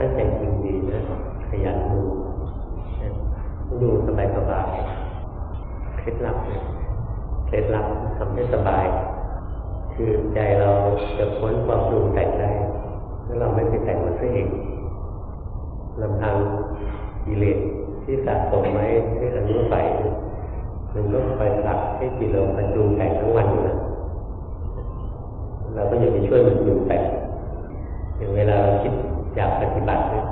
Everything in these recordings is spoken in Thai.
ตั้งใจจริงดีนะขยันดูดูสบายสบายเคล็ดลับเลยเคล็ดลับทำให้สบาย คือใจเราจะพ้นความปรุงแต่งได้ถ้าเราไม่ไปแต่งมันซะเองลำพังกิเลสที่สะสมไว้ให้อนุสัยมันก็ไปหลักให้จิตเราบรรจุแต่งทั้งวันอยู่นะเราก็อย่าไปช่วยมันปรุงแต่งอย่างเวลาคิด อยากปฏิบัติเนี่ย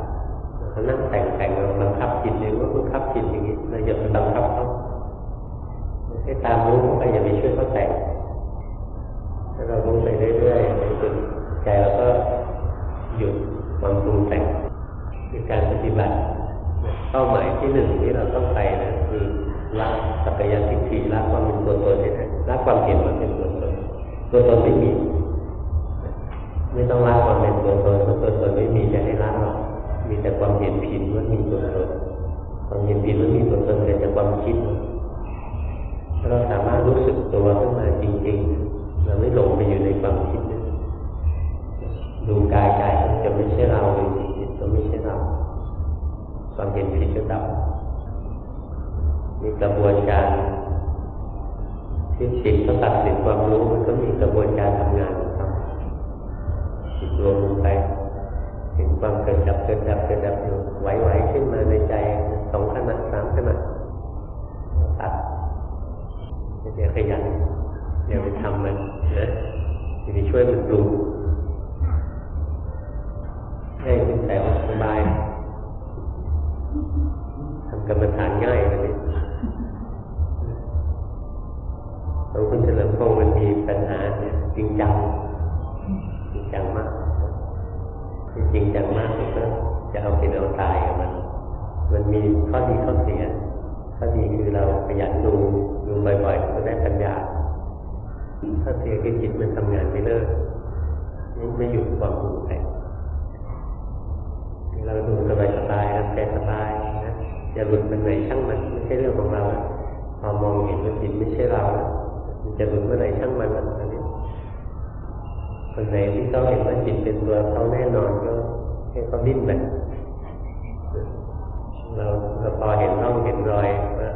เรานั่งแต่งแต่งเราบังคับจิตเลยว่าบังคับจิตอย่างนี้เราอย่าไปบังคับเขาให้ตามรู้ไปอย่าไปช่วยเขาแต่งถ้าเรารู้ไปเรื่อยๆในจุดใจเราก็หยุดความปรุงแต่งคือการปฏิบัติเป้าหมายที่หนึ่งที่เราต้องไปนะคือละสักยทิฏฐิละความเป็นตัวตนนี่นะละความเห็นว่าเป็นตัวตนตัวตนไม่มี ไม่ต้องละความเป็นตัวตนเพราะตัวตนไม่มีจะให้ละหรอกมีแต่ความเห็นผิดว่ามีตัวตนความเห็นผิดว่ามีตัวตนเกิดจากความคิดเราสามารถรู้สึกตัวขึ้นมาจริงๆเราไม่หลงไปอยู่ในความคิดดูกายกายจะไม่ใช่เราเลยจิตก็ไม่ใช่เราความเห็นผิดจะดับมีกระบวนการที่จิตก็ตัดสินความรู้มันก็มีกระบวนการทำงาน รวมลงไปเห็นความเกิดดับเกิดดับเกิดดับอยู่ไหวๆขึ้นมาในใจสองขณะสามขณะตัดเดี๋ยวขยันเดี๋ยวไปทำมันนะจะไปช่วยมันดูให้เป็นแต่สบายทำกรรมฐานง่ายเลยของคุณเฉลิมพงศ์มันมีปัญหาเนี่ยจริงจังจริงจังมาก จริงจังมากก็จะเอาเป็นเอาตายกับมัน มันมีข้อดีข้อเสีย ข้อดีคือเราขยันดูดูบ่อยๆก็ได้ปัญญาข้อเสียคือจิตมันทำงานไม่เลิกไม่หยุดความปรุงแต่งเราดูสบายสบายทำใจสบายนะอย่าหลุดไปไหนช่างมันไม่ใช่เรื่องของเราพอมองเห็นว่าจิตไม่ใช่เรา จะหลุดเมื่อไหร่ช่างมันอัน คนไหนที่เขาเห็นว่าจิตเป็นตัวเขาแน่นอนก็ให้เขาดิ้นไปเราเราพอเห็นร่องเห็นรอยว่า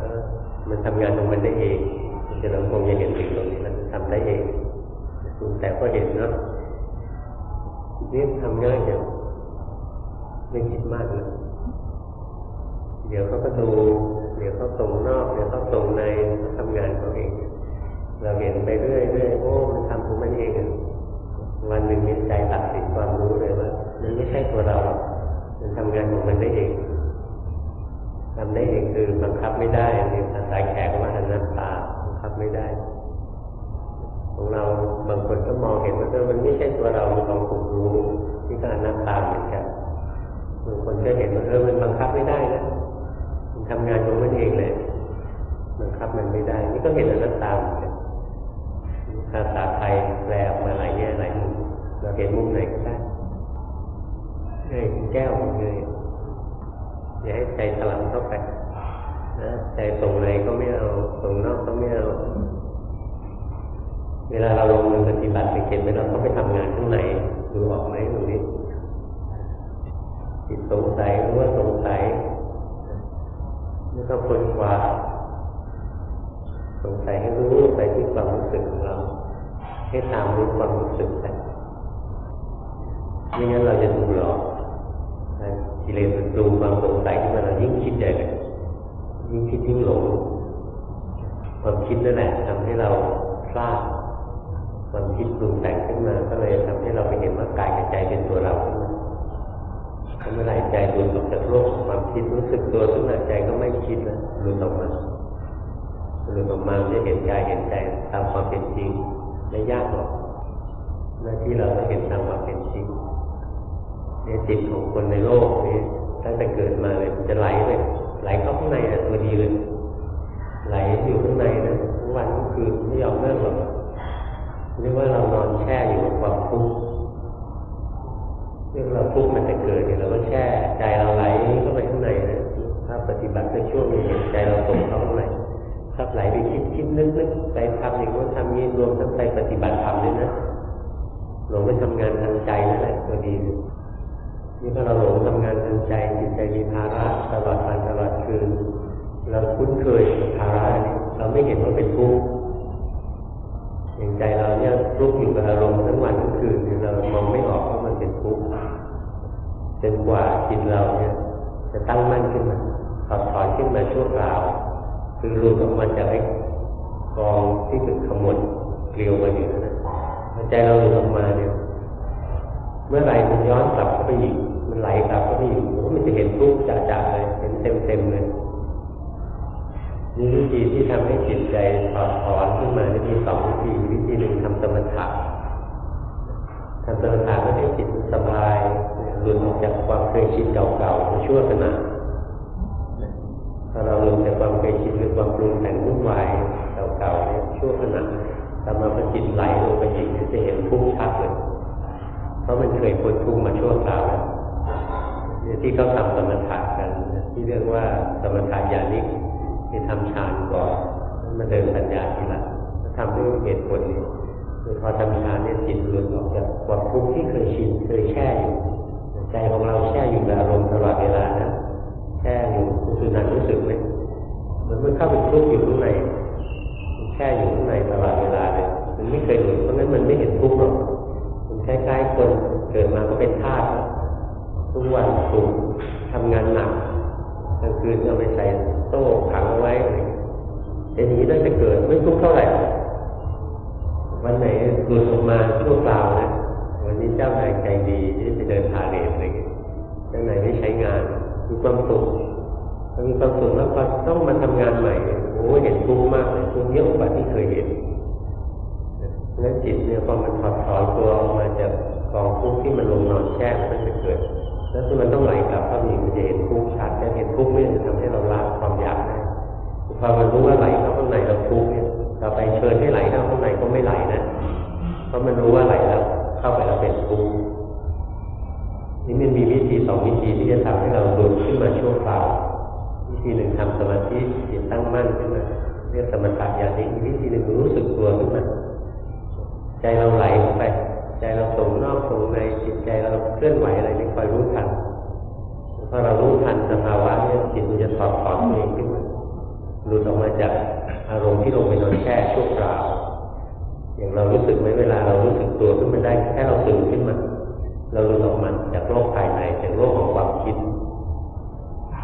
มันทำงานของมันได้เองมันจะเราคงจะเห็นสิ่งตรงนี้มันทำได้เองแต่ก็เห็นเนาะนี่ทำง่ายอย่างไม่คิดมากเลยเดี๋ยวเขาก็ดูเดี๋ยวเขาส่งนอกเดี๋ยวเขาส่งในทำงานเขาเอง เราเห็นไปเรื่อยเรื่อยโอ้มันทำของมันเอง วันหนึ่งมีใจหลักสินความรู้เลยว่ามันไม่ใช่ตัวเรามันทำงานของมันได้เองทำได้เองคือบังคับไม่ได้ในภาษาแขกว่าอนัตตาบังคับไม่ได้ ของเราบางคนก็มองเห็นว่าเออมันไม่ใช่ตัวเรามันของถูกรู้ที่ก็อนัตตาเหมือนกันบางคนก็เห็นว่าเออมันบังคับไม่ได้นะมันทำงานของมันเองเลยบังคับมันไม่ได้ นี่ก็เห็นอนัตตาเหมือนกันภาษาไทยแปลออกมาหลายแง่ายมุม เห็นมุมไหนก็ได้เฮ้ยแก้วเลยอย่าให้ใจถลำเข้าไปนะใจตรงไหนก็ไม่เอาตรงนอกก็ไม่เอาเวลาเราลงมือปฏิบัติไปเห็นไหมเราต้องไปทำงานข้างในดูออกไหมตรงนี้จิตสงสัยรู้ว่าสงสัยนี่ก็ค้นคว้าสงสัยให้รู้ไปที่ความรู้สึกของเราให้ตามรู้ความรู้สึกไป ไม่งั้นเราจะถูกหลอกกิเลสมันปรุงความสงสัยขึ้นมาเรายิ่งคิดใหญ่เลยยิ่งคิดยิ่งหลงความคิดนั่นแหละทำให้เราพลาดความคิดปรุงแต่งขึ้นมาก็เลยทำให้เราไปเห็นว่ากายกับใจเป็นตัวเราขึ้นมาเมื่อไรใจหลุดออกจากโลกความคิดรู้สึกตัวขึ้นมาใจก็ไม่คิดแล้วหลุดออกมาหลุดออกมาจะเห็นกายเห็นใจตามความเป็นจริงไม่ยากหรอกหน้าที่เราต้องเห็นตามความเป็นจริง เนี่ยจิตของคนในโลกนี้ตั้งแต่เกิดมาเลยมันจะไหลเลยไหลเข้าข้างในอะตัวดีเลย ไหลอยู่ข้างในนะทั้งวันทั้งคืนไม่ยอมเลิกหรอกเรียกว่าเรานอนแช่อยู่กับความทุกข์เรื่องเราทุกข์มันจะเกิดเนี่ยเราก็แช่ใจเราไหลเข้าไปข้างในนะถ้าปฏิบัติในช่วงนี้ใจเราตกเข้าข้างในถ้าไหลไปคิดคิดนึกนึกไปทำอย่างนู้นทำนี้รวมทั้งไปปฏิบัติธรรมเลยนะหลงไปทำงานทางใจนั่นแหละตัวดี นี่ถ้าเราหลงทำงานทางใจจิตใจมีภาระตลอดวันตลอดคืนเราคุ้นเคยกับภาระนี้เราไม่เห็นว่าเป็นทุกข์อย่างใจเราเนี่ยรุกอยู่กับอารมณ์ทั้งวันทั้งคืนเรามองไม่ออกว่ามันเป็นทุกข์จนกว่าจิตเราเนี่ย จะตั้งมั่นขึ้นมาถอดถอนขึ้นมาชั่วคราว คือรู้ออกมาจากไอ้กองที่เป็นขมวดเกลียวมาอยู่นั่นใจเราหลุดออกมาเนี่ย เมื่อไหร่มันย้อนกลับเข้าไปอีก มันไหลกลับเข้าไปอีกมันจะเห็นทุกข์จ่าๆเลยเห็นเต็มๆเลยนี่วิธีที่ทำให้จิตใจถอดถอนขึ้นมามีสองวิธีวิธีหนึ่งทำสมถะทำสมถะก็ให้จิตสบายหลุดออกจากความเคยชินเก่าๆชั่วขณะถ้าเราหลุดจากความเคยชินหรือความปรุงแต่งวุ่นวายเก่าๆเนี่ยชั่วขณะแต่มาพอจิตไหลลงไปอีกจะเห็นทุกข์ชัดเลยเพราะมันเคยพ้นทุกข์มาชั่วคราวแล้ว ที่เขาทำสมถะกันที่เรียกว่าสมถะญาณิกที่ทำฌานก่อนมาเดินปัญญาทีหลังทำด้วยเหตุผลคือพอทำฌานเนี่ยจิตหลุดออกจากความทุกข์ที่เคยชินเคยแช่อยู่ใจของเราแช่อยู่ในอารมณ์ตลอดเวลานะแช่อยู่คุณสุนันรู้สึกไหมมันมันเข้าไปทุกข์อยู่ข้างในแช่อยู่ข้างในตลอดเวลาเลยมันไม่เคยหลุดเพราะงั้นมันไม่เห็นทุกข์หรอกมันคล้ายๆคนเกิดมาก็เป็นทาส ทุกวันถูกทำงานหนักกลางคืนเอาไปใส่โซ่ขังไว้จะหนีได้จะเกิดไม่ทุกเท่าไหร่วันไหนหลุดออกมาชั่วคราวนะวันนี้เจ้านายใจดีที่ไปเดินพาเลทอะไรเจ้านายไม่ใช้งานมีความสุขมีความสุขแล้วก็ต้องมาทำงานใหม่โอ้เห็นทุกข์มากเลยทุกข์เยอะกว่าที่เคยเห็นนั้นจิตเนี่ยพอมันถอดถอนตัวออกมาจากกองทุกข์ที่มันลงนอนแช่มันจะเกิด แล้วที่มันต้องไหลกลับเข้ามีมันจะเห็นทุกข์ชัดแต่เห็นทุกข์นี่จะทำให้เราละความอยากได้พอมันรู้ว่าไหลเข้าข้างในเราทุกข์เนี่ยเราไปเชิญให้ไหลเข้าข้างในก็ไม่ไหลนะเพราะมันรู้ว่าไหลแล้วเข้าไปแล้วเป็นทุกข์นี่มันมีวิธีสองวิธีที่จะทำให้เราหลุดขึ้นมาชั่วคราววิธีหนึ่งทำสมาธิจิตตั้งมั่นขึ้นมาเรียกสมถะญาณิวิธีหนึ่งรู้สึกตัวขึ้นมาใจเราไหลเข้าไป ใจเราส่งนอกส่งในจิตใจเราเคลื่อนไหวอะไร อยรู้ทันพอเรารู้ทันสภาวะนี้จิตมันจะถอดถอนตัวเองขึ้นมาหลุดออกมาจากอารมณ์ที่ลงไปนอนแช่ชั่วคราว อย่างเรารู้สึกไหมเวลาเรารู้สึกตัวขึ้นมาได้แค่เราตื่นขึ้นมาเราหลุดออกมาจากโลกภายในจากโลกของความคิด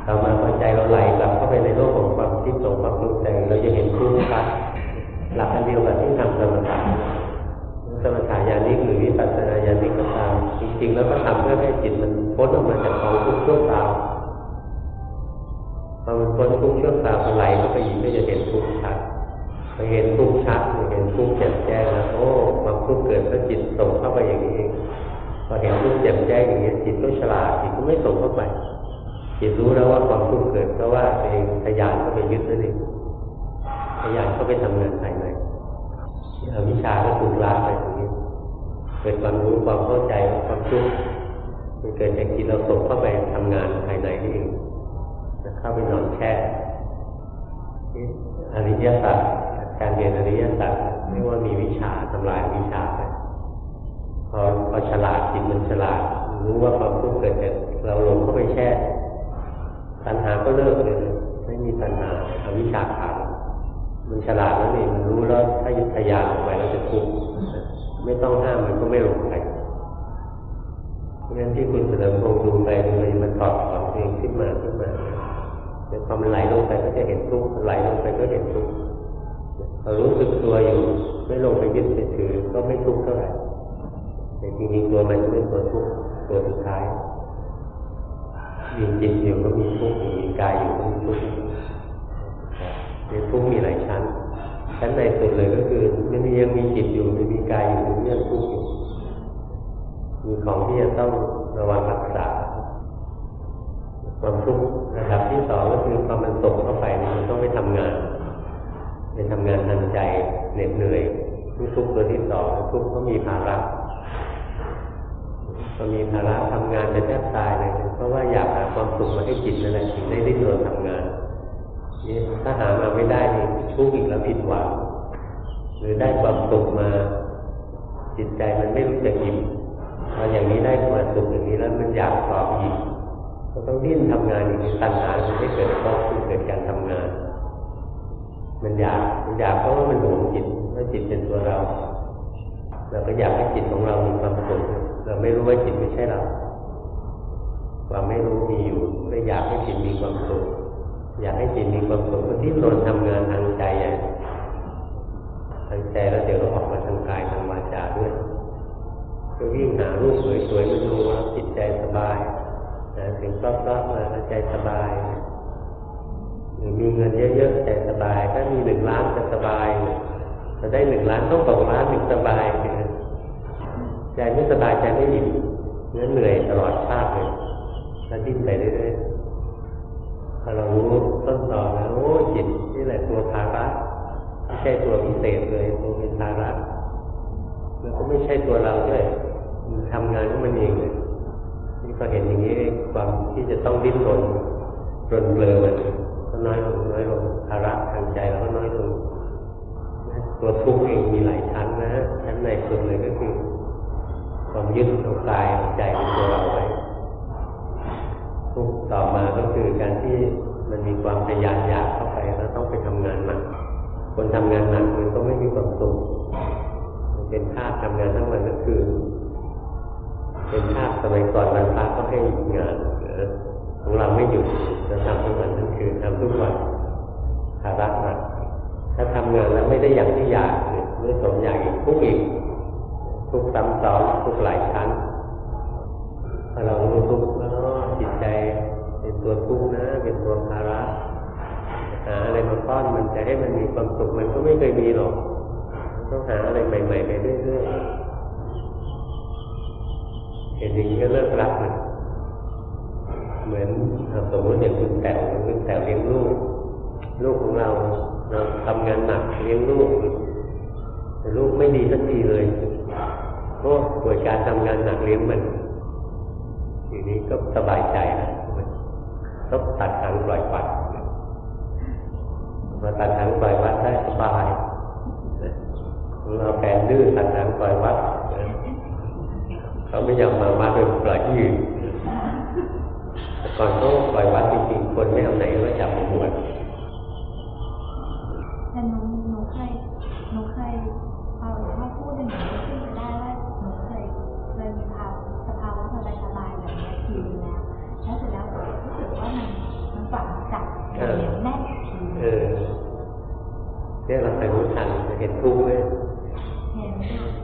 ต่อมาพอใจเราไหลกลับเข้าไปในโลกของความคิดของความรู้ใจเราจะเห็นทุกข์ชัดหลักอันเดียวกับที่ทำสมถะ สมถะญาณิกหรือวิปัสสนาญาณิกก็ตามจริงๆแล้วก็ทำเพื่อให้จิตมันพ้นออกมาจากกองทุกข์ชั่วคราวพอมันพ้นทุกข์ชั่วคราวไหลเข้าไปอีกก็จะเห็นทุกข์ชัดพอเห็นทุกข์ชัดเห็นทุกข์แจ่มแจ้งแล้วโอ้ความทุกข์เกิดเพราะจิตส่งเข้าไปอย่างนี้เองพอเห็นทุกข์แจ่มแจ้งอย่างนี้จิตก็ฉลาดจิตก็ไม่ส่งเข้าไปจิตรู้แล้วว่าความทุกข์เกิดเพราะว่าตัวเองทยานเข้าไปยึดนั่นเองทยานเข้าไปทำงานภายใน อวิชาก็ถูกล้างไปตรงนี้เกิดความรู้ความเข้าใจความทุกข์มันเกิดจากจิตเราส่งเข้าไปทำงานภายในนี่เองเข้าไปนอนแช่อริยสัจการเรียนอริยสัจไม่ว่ามีวิชาทำลายวิชาไปพอพอฉลาดจิตมันฉลาด รู้ว่าความทุกข์เกิดจากเราลงเข้าไปแช่ปัญหาก็เลิกเลยไม่มีปัญหาอวิชาขาด มันฉลาดแล้วนี่มันรู้แล้วถ้ายุทธยาออกไปเราจะทุกข์ไม่ต้องห้ามมันก็ไม่ลงไปเพราะฉะนั้นที่คุณเสนอพงดูไปดูไปมันตอบถอนเองขึ้นมาขึ้นมาแต่พอมันไหลลงไปก็จะเห็นทุกข์ไหลลงไปก็เห็นทุกข์เรารู้สึกตัวอยู่ไม่ลงไปยึดไปถือก็ไม่ทุกข์เท่าไหร่แต่จริงๆตัวมันเป็นตัวทุกข์ตัวสุดท้ายมีจิตอยู่ก็มีทุกข์มีกายอยู่ก็มีทุกข์ในทุกข์มีหลายชั้น ชั้นในสุดเลยก็คือมันยังมีจิตอยู่มันมีกายอยู่มันยังทุกข์อยู่มีของที่จะต้องระวังรักษาความทุกข์ระดับที่สองก็คือความมันตกเข้าไปมันต้องไปทำงานไปทำงานทางใจเหน็ดเหนื่อยทุกข์ตัวที่สองทุกข์ก็มีภาระพอมีภาระทำงานจะแทบตายเลยเพราะว่าอยากหาความสุขมาให้จิตนั่นแหละจิตได้ดิ้นรนทำงานนี่ถ้าหามาไม่ได้นี่ ทุกข์อีกแล้วผิดหวังหรือได้ความสุขมาจิตใจมันไม่รู้จักอิ่มพออย่างนี้ได้ความสุขอย่างนี้แล้วมันอยากต่อดิ้นทำงานอย่างนี้ตัณหามันไม่เกิดเพราะมันเกิดการทำงาน มันอยากมันอยากเพราะว่ามันหวงจิตว่าจิตเป็นตัวเราเราก็อยากให้จิตของเรามีความสุขเราไม่รู้ว่าจิตไม่ใช่เราความไม่รู้มีอยู่เลยอยากให้จิตมีความสุข อยากให้จิตมีความสุขก็ที่นนทำงานทางใจใหญ่ทางใจแล้วเดี๋ยวก็ออกมาทางกายทางวาจาด้วยก็วิ่งหารูปสวยๆมาดูว่าจิตใจสบายนะถึงรอบๆมาแล้วใจสบายหรือมีเงินเยอะๆใจสบาย ถ้ามีหนึ่งล้านจะสบายจะได้หนึ่งล้านต้องสองล้านถึงสบายใจไม่สบายใจไม่อิ่มเนื้อเหนื่อยตลอดชาติเลยแล้วดิ้นไปเรื่อยๆ อเรารู้ต้นตอแล้วโอ้จิตนี่แหละตัวภาระไม่ใช่ตัวพิเศษเลยตัวเป็นภาระแล้วก็ไม่ใช่ตัวเราด้วยมันทำงานของมันเองเลยนี่ก็เห็นอย่างนี้ความที่จะต้องดิ้นรนรนเบลอมันก็น้อยลงน้อยลงภาระทางใจเราก็น้อยลงตัวทุกข์เองมีหลายชั้นนะชั้นในสุดเลยก็คือความยึดตัวกายใจของตัว คือการที่มันมีความทยานอยากเข้าไปแล้วต้องไปทำงานหนักคนทำงานหนักมันก็ไม่มีความสุขมันเป็นภาพทำงานทั้งวันทั้งคืนเป็นภาพสมัยก่อนวันพระก็ให้หยุดงานของเราไม่หยุดเราทำทั้งวันทั้งคืนทำทุกวันภาระหนักถ้าทำงานแล้วไม่ได้อย่างที่อยากไม่สมอยากอีกทุกอีกทุกซ้ำซ้อนทุกหลายชั้นพอเรารู้ทุก ตัวทุกข์นะ เป็นตัวภาระหาอะไรมาป้อนมันจะให้มันมีความสุขมันก็ไม่เคยมีหรอกต้องหาอะไรใหม่ๆไปเรื่อยๆเห็นอย่างนี้ก็เลิกรักมันเหมือนสมมติอย่างคุณแต่คุณแต่เลี้ยงลูก ลูกของเราเราทำงานหนักเลี้ยงลูก แต่ลูกไม่ดีสักทีเลยโอ้ปวดการทำงานหนักเลี้ยงมันทีนี้ก็สบายใจนะ ต้องตัดหางปล่อยวัดมาตัดหางปล่อยวัดได้สบายเราแฟนดื้อตัดหางปล่อยวัดเขาไม่ยอมมาวัดเป็นปล่อยที่อื่นต่ก่อนเขาปล่อยวัดจริงๆคนไม่เอาไหนก็จับมาบวช เนี่ยเราไปรู้ทันจะเห็นทุกข์เลยเห็น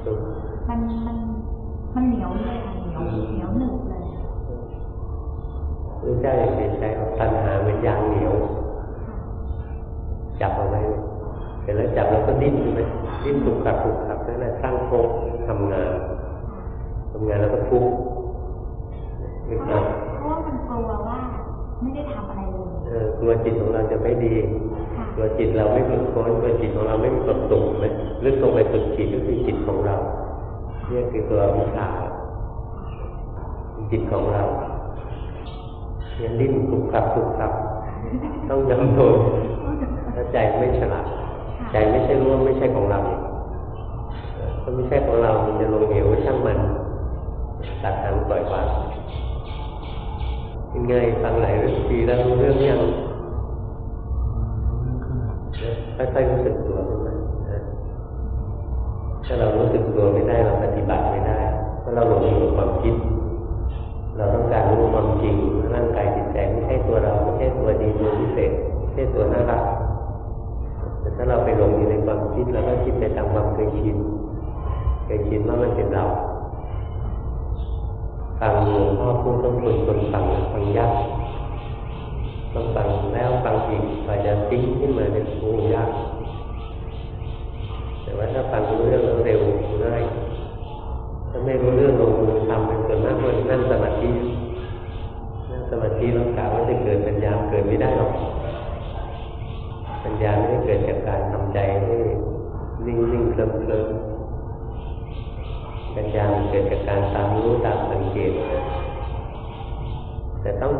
ทุกข์มันมันมันเหนียวเลยค่ะเหนียวเหนียวหนึบเลยพระเจ้าอย่างเป็นใจของตัณหาเหมือนยางเหนียว จับเอาไว้เสร็จแล้วจับแล้วก็ดิ้นใช่ไหมดิ้นถูกขัดถูกขัดนั่นแหละสร้างโคกทำงานทำงานแล้วก็ทุกข์นึกเพเอาราะเพราะว่ามันกลัวว่าไม่ได้ทำอะไรเลยเออกลัวจิตของเราจะไม่ดี ค่ะกลัวจิตเราไม่หลุดพ้นกลัวจิตของเราไม่มีความสุขไหมลึกลงไปสุดจิตก็คือจิตของเราเนี่ยคือตัววิชาจิตของเราเนี่ยดิ้นถูกขัดถูกขัดต้องยอมทนถ้าใจไม่ฉลาดใจไม่ใช่รู้ว่าไม่ใช่ของเราถ้าไม่ใช่ของเรา มันจะลงเหวช่างมันตัดทางปล่อยวางยังไงฟังหลายเรื่องทีแล้วรู้เรื่องยัง ค่อยๆรู้สึกตัวขึ้นมาถ้าเรารู้สึกตัวไม่ได้เราปฏิบัติไม่ได้เพราะเราหลงอยู่กับความคิด เราต้องการรู้ความจริงร่างกายจิตใจไม่ใช่ตัวเราไม่ใช่ตัวดีตัวพิเศษไม่ใช่ตัวน่ารักแต่ถ้าเราไปหลงอยู่ในความคิดแล้วก็คิดไปตามความเคยชินเคยชินว่ามันเป็นเราฟังหลวงพ่อพูดต้องฝึกคนฟังฟังยาก ต้องฟังแล้วฟังอีกกว่าจะติ้งขึ้นมาเป็นโอ้ยาก แต่ว่าถ้าฟังรู้เรื่องเร็วง่ายถ้าไม่รู้เรื่องลงมือทำเป็นส่วนมากมันนั่งสมาธินั่งสมาธิแล้วกล่าวว่าจะเกิดปัญญาเกิดไม่ได้หรอกปัญญาไม่ได้เกิดจากการทำใจให้นิ่งนิ่งเคลิ้มเคลิ้มปัญญาเกิดจากการตามรู้ตามสังเกต แต่ต้อง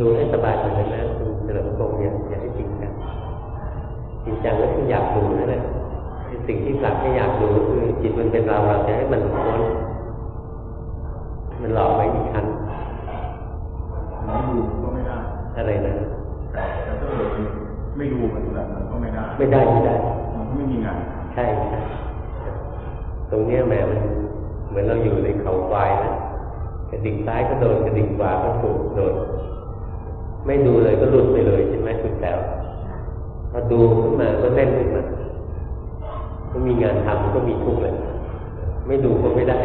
ดูให้สบายเหมือนกันนะคุณเฉลิมพงษ์เนี่ยอย่าให้จริงจังจริงจังก็คืออยากดูนั่นแหละสิ่งที่กลับให้อยากดูก็คือจิตมันเป็นเราเราจะให้มันพ้นมันหลอกไว้อีกชั้นไม่ดูก็ไม่ได้อะไรนะแต่ถ้าเกิดไม่ดูปฏิบัติมันก็ไม่ได้ ไม่ได้ไม่ได้มันก็ไม่มีงานใช่ใช่ตรงเนี้ยแหมมันเหมือนเราอยู่ในเขาควายนะ กระดิ่งซ้ายก็โดนกระดิ่งขวาก็ถูกโดนไม่ดูเลยก็หลุดไปเลยใช่ไหมคุณแต้วพอดูขึ้นมาก็เล่นขึ้นมาก็มีงานทำก็มีทุกข์เลย ไม่ดูก็ไม่ได้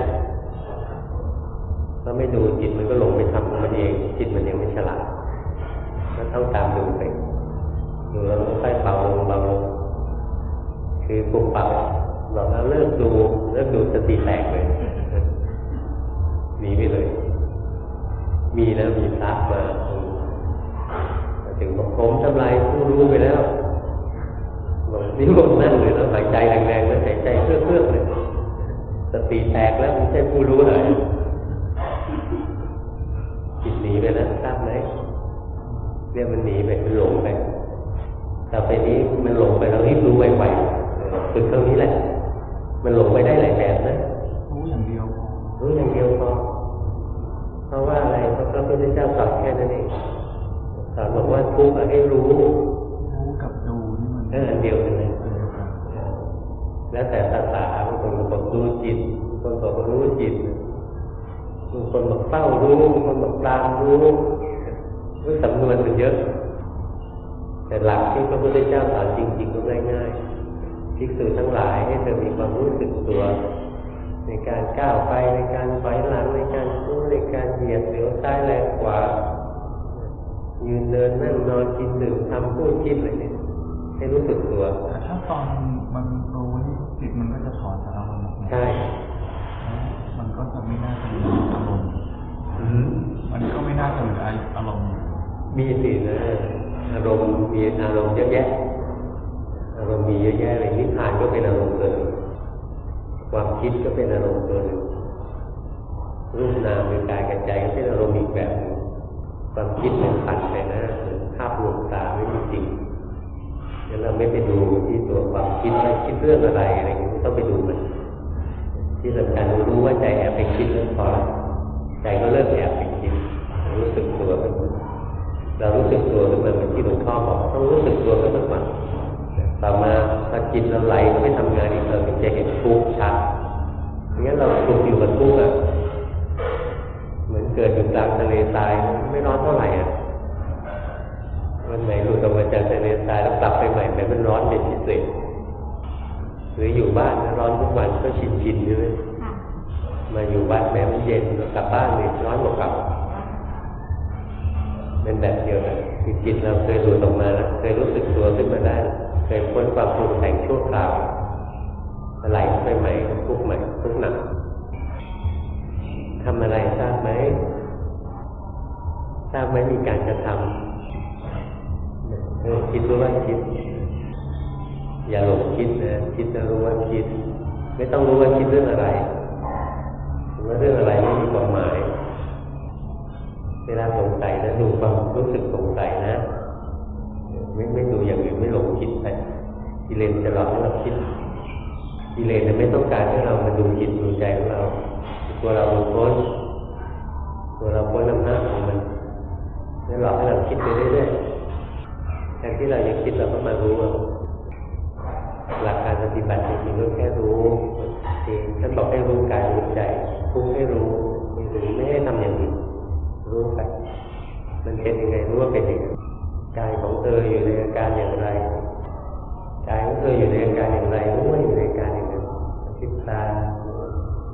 ถ้าไม่ดูจิตมันก็หลงไปทำของมันเอง จิตมันยังไม่ฉลาดก็ต้องตามดูไปดูแล้วค่อยเบาลงเบาลงคือปุบปับบอกแล้วเลิกดูเลิกดูสติแตกเลย หนีไปเลย มีแล้วมีพระมาถึงบอกผมทำลายผู้รู้ไปแล้วบอกนี่หมดนั่งเลยแล้วหายใจแรงๆแล้วหายใจเพื่อๆเลยสติแตกแล้วไม่ใช่ผู้รู้เลยจิตหนีไปแล้วทราบไหมเนี่ยมันหนีไปมันหลงไปต่อไปนี้มันหลงไปเรารีบรู้ไวๆฝึกเท่านี้แหละ มันหลงไปได้หลายแบบนะรู้อย่างเดียวพอรู้อย่างเดียวพอ เพราะว่าอะไรเพราะพระพุทธเจ้าสอนแค่นั้นเองสอนบอกว่าทุกข์อะให้รู้รู้กับดูนี่มันเอออันเดียวกันเลยอันเดียวกันแล้วแต่ภาษาบางคนบอกรู้จิตบางคนบอกรู้จิตบางคนบอกเฝ้ารู้บางคนบอกตามรู้รู้สำนวนมันเยอะ แต่หลักที่พระพุทธเจ้าสอนจริงๆก็ง่ายๆภิกษุทั้งหลายให้เธอมีความรู้สึกตัว ในการก้าวไปในการถอยหลังในการรู้ ในการเหยียดเหลียวซ้ายแรงขวายืนเดินนั่งนอนกินดื่มทำพูดคิดอะไรเนี่ยให้รู้สึกตัวแต่ถ้าตอนมันรู้นี่จิตมันก็จะถอนจากอารมณ์ออกมาใช่แล้วมันก็จะไม่น่าจะมีอารมณ์มันก็ไม่น่าจะเหลืออารมณ์อยู่มีสินะอารมณ์มีอารมณ์เยอะแยะอารมณ์มีเยอะแยะเลยนิพพานก็เป็นอารมณ์ตัวหนึ่งความคิดก็เป็นอารมณ์ตัวหนึ่ง รูปนามหรือกายกับใจก็เป็นอารมณ์อีกแบบหนึ่งความคิดเป็นฝันไปนะภาพลวงตาไม่มีจริงงั้นเราไม่ไปดูที่ตัวความคิดว่าคิดเรื่องอะไรอะไรอย่างนี้ต้องไปดูมันที่สำคัญรู้ว่าใจแอบไปคิดเรื่องพอใจก็เริ่มแอบไปคิด รู้สึกตัวขึ้นมาเรารู้สึกตัวขึ้นมาเหมือนที่หลวงพ่อบอกต้องรู้สึกตัวขึ้นมาต่อมาพอจิตเราไหลก็ไม่ทำงานอีกเราถึงจะเห็นทุกข์ชัดงั้นเราถูกอยู่กับทุกข์อะ เหมือนเกิดอยู่กลางทะเลทรายไม่ร้อนเท่าไหร่อะวันไหนหลุดออกมาจากทะเลทรายแล้วกลับไปใหม่แม้มันร้อนเป็นพิเศษหรืออยู่บ้านร้อนทุกวันก็ชินชินๆใช่ไหมค่ะมาอยู่วัดแม้มันเย็นกลับบ้านเลยร้อนกว่าเก่าเป็นแบบเดียวกันคือจิตเราเคยหลุดออกมาแล้วเคยรู้สึกตัวขึ้นมาได้เคยพ้นความปรุงแต่งชั่วคราวไหลไปใหม่ทุกข์ใหม่ทุกข์หนัก ทำอะไรทราบไหมทราบไหมมีการกระทำเออคิดรู้ว่าคิด อย่าหลงคิดนะคิดจะรู้ว่าคิด ไม่ต้องรู้ว่าคิดเรื่องอะไรว่าเรื่องอะไรไม่มีความหมาย เวลาสงสัยนะดูความรู้สึกสงสัยนะ ไม่ไม่ดูอย่างอื่นไม่หลงคิดไปกิเลสจะหลอกให้เราคิดกิเลสเนี่ยไม่ต้องการให้เรามาดูจิตดูใจของเรา ตัวเราพ้นตัวเราพ้นอำนาจของมันแล้วหลอกให้เราคิดไปเรื่อยๆแทนที่เราจะคิดเราก็มารู้เอาหลักการปฏิบัติจริงๆก็แค่รู้เองท่านบอกให้รู้กายรู้ใจทุกให้รู้ไม่รู้ไม่ให้ทำอย่างอื่นรู้ไปมันเป็นยังไงรู้ว่าเป็นยังไงกายของเธออยู่ในอาการอย่างไรกายของเธออยู่ในอาการอย่างไรรู้ว่าอยู่ในอาการอย่างนั้นคิดตา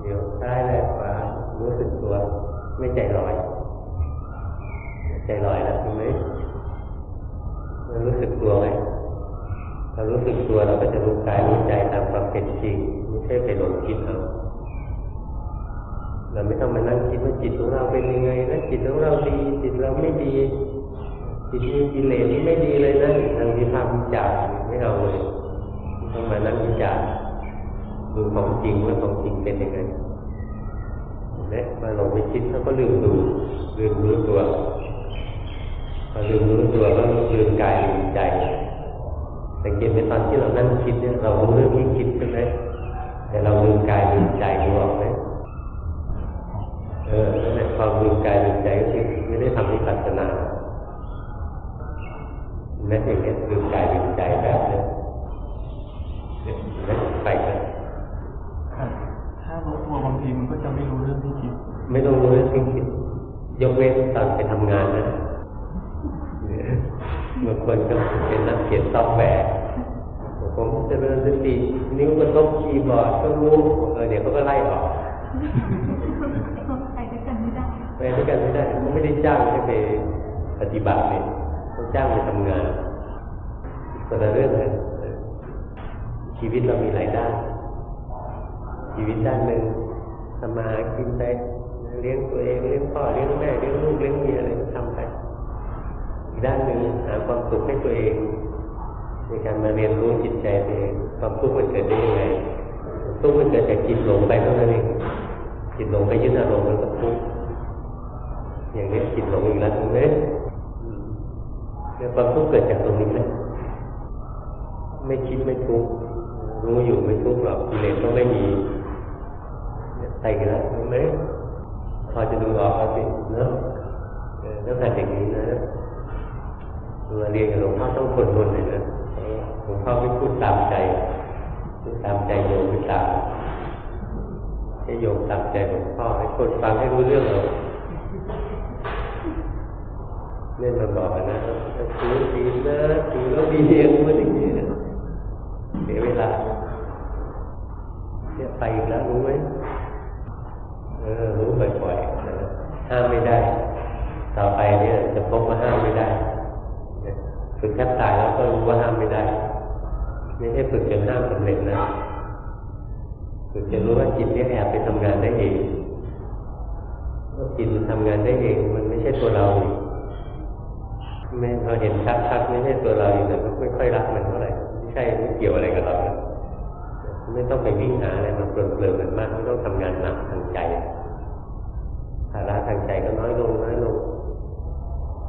เดี๋ยวซ้ายแลขวารู้สึกตัว ไม่ใจลอย ใจลอยแล้วใช่ไหมมันรู้สึกตัวไหมเรารู้สึกตัวเราก็จะรู้กายรู้ใจตามความเป็นจริงไม่ใช่ไปหลงคิดเอาเราไม่ต้องมานั่งคิดว่าจิตของเราเป็นยังไงนะจิตของเราดีจิตเราไม่ดีจิตมีกิเลสนี่ไม่ดีเลยนะทางวิพากษ์วิจารณ์ไม่เอาเลยต้องมานั่งวิจารณ์ ดูของจริงว่าของจริงเป็นยังไงนไหมมาลงไปคิดเขาก็ลืมดูลืมรู้ตัวพอลืมรู้ตัวก็ลืมกายลืมใจสังเกตไหมตอนที่เรานั่งคิดเนี่ยเรารู้เรื่องที่คิดใช่ไหมแต่เราลืมกายลืมใจรู้ออกไหมเออนั่นแหละความลืมกายลืมใจก็คือไม่ได้ทำวิปัสสนานั่นอย่างนี้คือกายเป็นใจแบบนี้ไปกัน รู้ตัวบางทีมันก็จะไม่รู้เรื่องที่คิด ไม่ต้องรู้เรื่องที่คิด ยกเว้นตอนไปทำงานนะบางคนก็เป็นนักเขียนซอฟต์แวร์ผมจะเริ่มสตินิ้วกระทบคีย์บอร์ดก็รู้เออเดี๋ยวเขาก็ไล่ออกไปด้วยกันไม่ได้ไปด้วยกันไม่ได้เขาไม่ได้จ้างให้ไปปฏิบัติเลยเขาจ้างไปทำงานคนละเรื่องเลยชีวิตเรามีหลายด้าน ชีวิตด้านหนึ่งทำมาหากินไปเลี้ยงตัวเองเลี้ยงพ่อเลี้ยงแม่เลี้ยงลูกเลี้ยงเมียอะไรก็ทำไปอีกด้านหนึ่งหาความสุขให้ตัวเองในการมาเรียนรู้จิตใจตัวเองความทุกข์มันเกิดได้ยังไงทุกข์มันเกิดจากจิตหลงไปเท่านั้นเองจิตหลงไปยึดอารมณ์มันก็ทุกข์อย่างนี้จิตหลงอีกแล้วตรงนี้ความทุกข์เกิดจากตรงนี้แหละไม่คิดไม่ทุกข์รู้อยู่ไม่ทุกข์หรอกกิเลสก็ไม่มี ไปกันแล้วเห็นไหมพอจะดูออกแล้วสิเนาะเออต้องหัดอย่างนี้นะมาเรียนกับหลวงพ่อต้องคนคนเลยนะหลวงพ่อไม่พูดตามใจพูดตามใจโยมไม่ตามให้โยมตามใจหลวงพ่อให้คนฟังให้รู้เรื่องเราเล่นมาบอกกันนะถือดีนะถือแล้วดีเองมันอย่างนี้เสียเวลาเนี่ยไปอีกแล้วรู้ไหม เออรู้บ่อยๆห้ามไม่ได้ ต่อไปเนี่ยจะพบว่าห้ามไม่ได้ฝึกแทบตายแล้วก็รู้ว่าห้ามไม่ได้ ไม่ใช่ฝึกจนห้ามสำเร็จนะฝึกจะรู้ว่าจิตเนี่ยแอบไปทำงานได้เองว่าจิตมันทำงานได้เอง มันไม่ใช่ตัวเราไม่เราเห็นชัดๆไม่ใช่ตัวเราอยู่แต่ก็ไม่ค่อยรักมันเท่าไหร่ไม่ใช่ไม่เกี่ยวอะไรกับเรา ไม่ต้องไปวิ่งหาอะไรมาเปลินๆมันมากไม่ต้องทำงานหนักทางใจภาระทางใจก็น้อยลงน้อยลง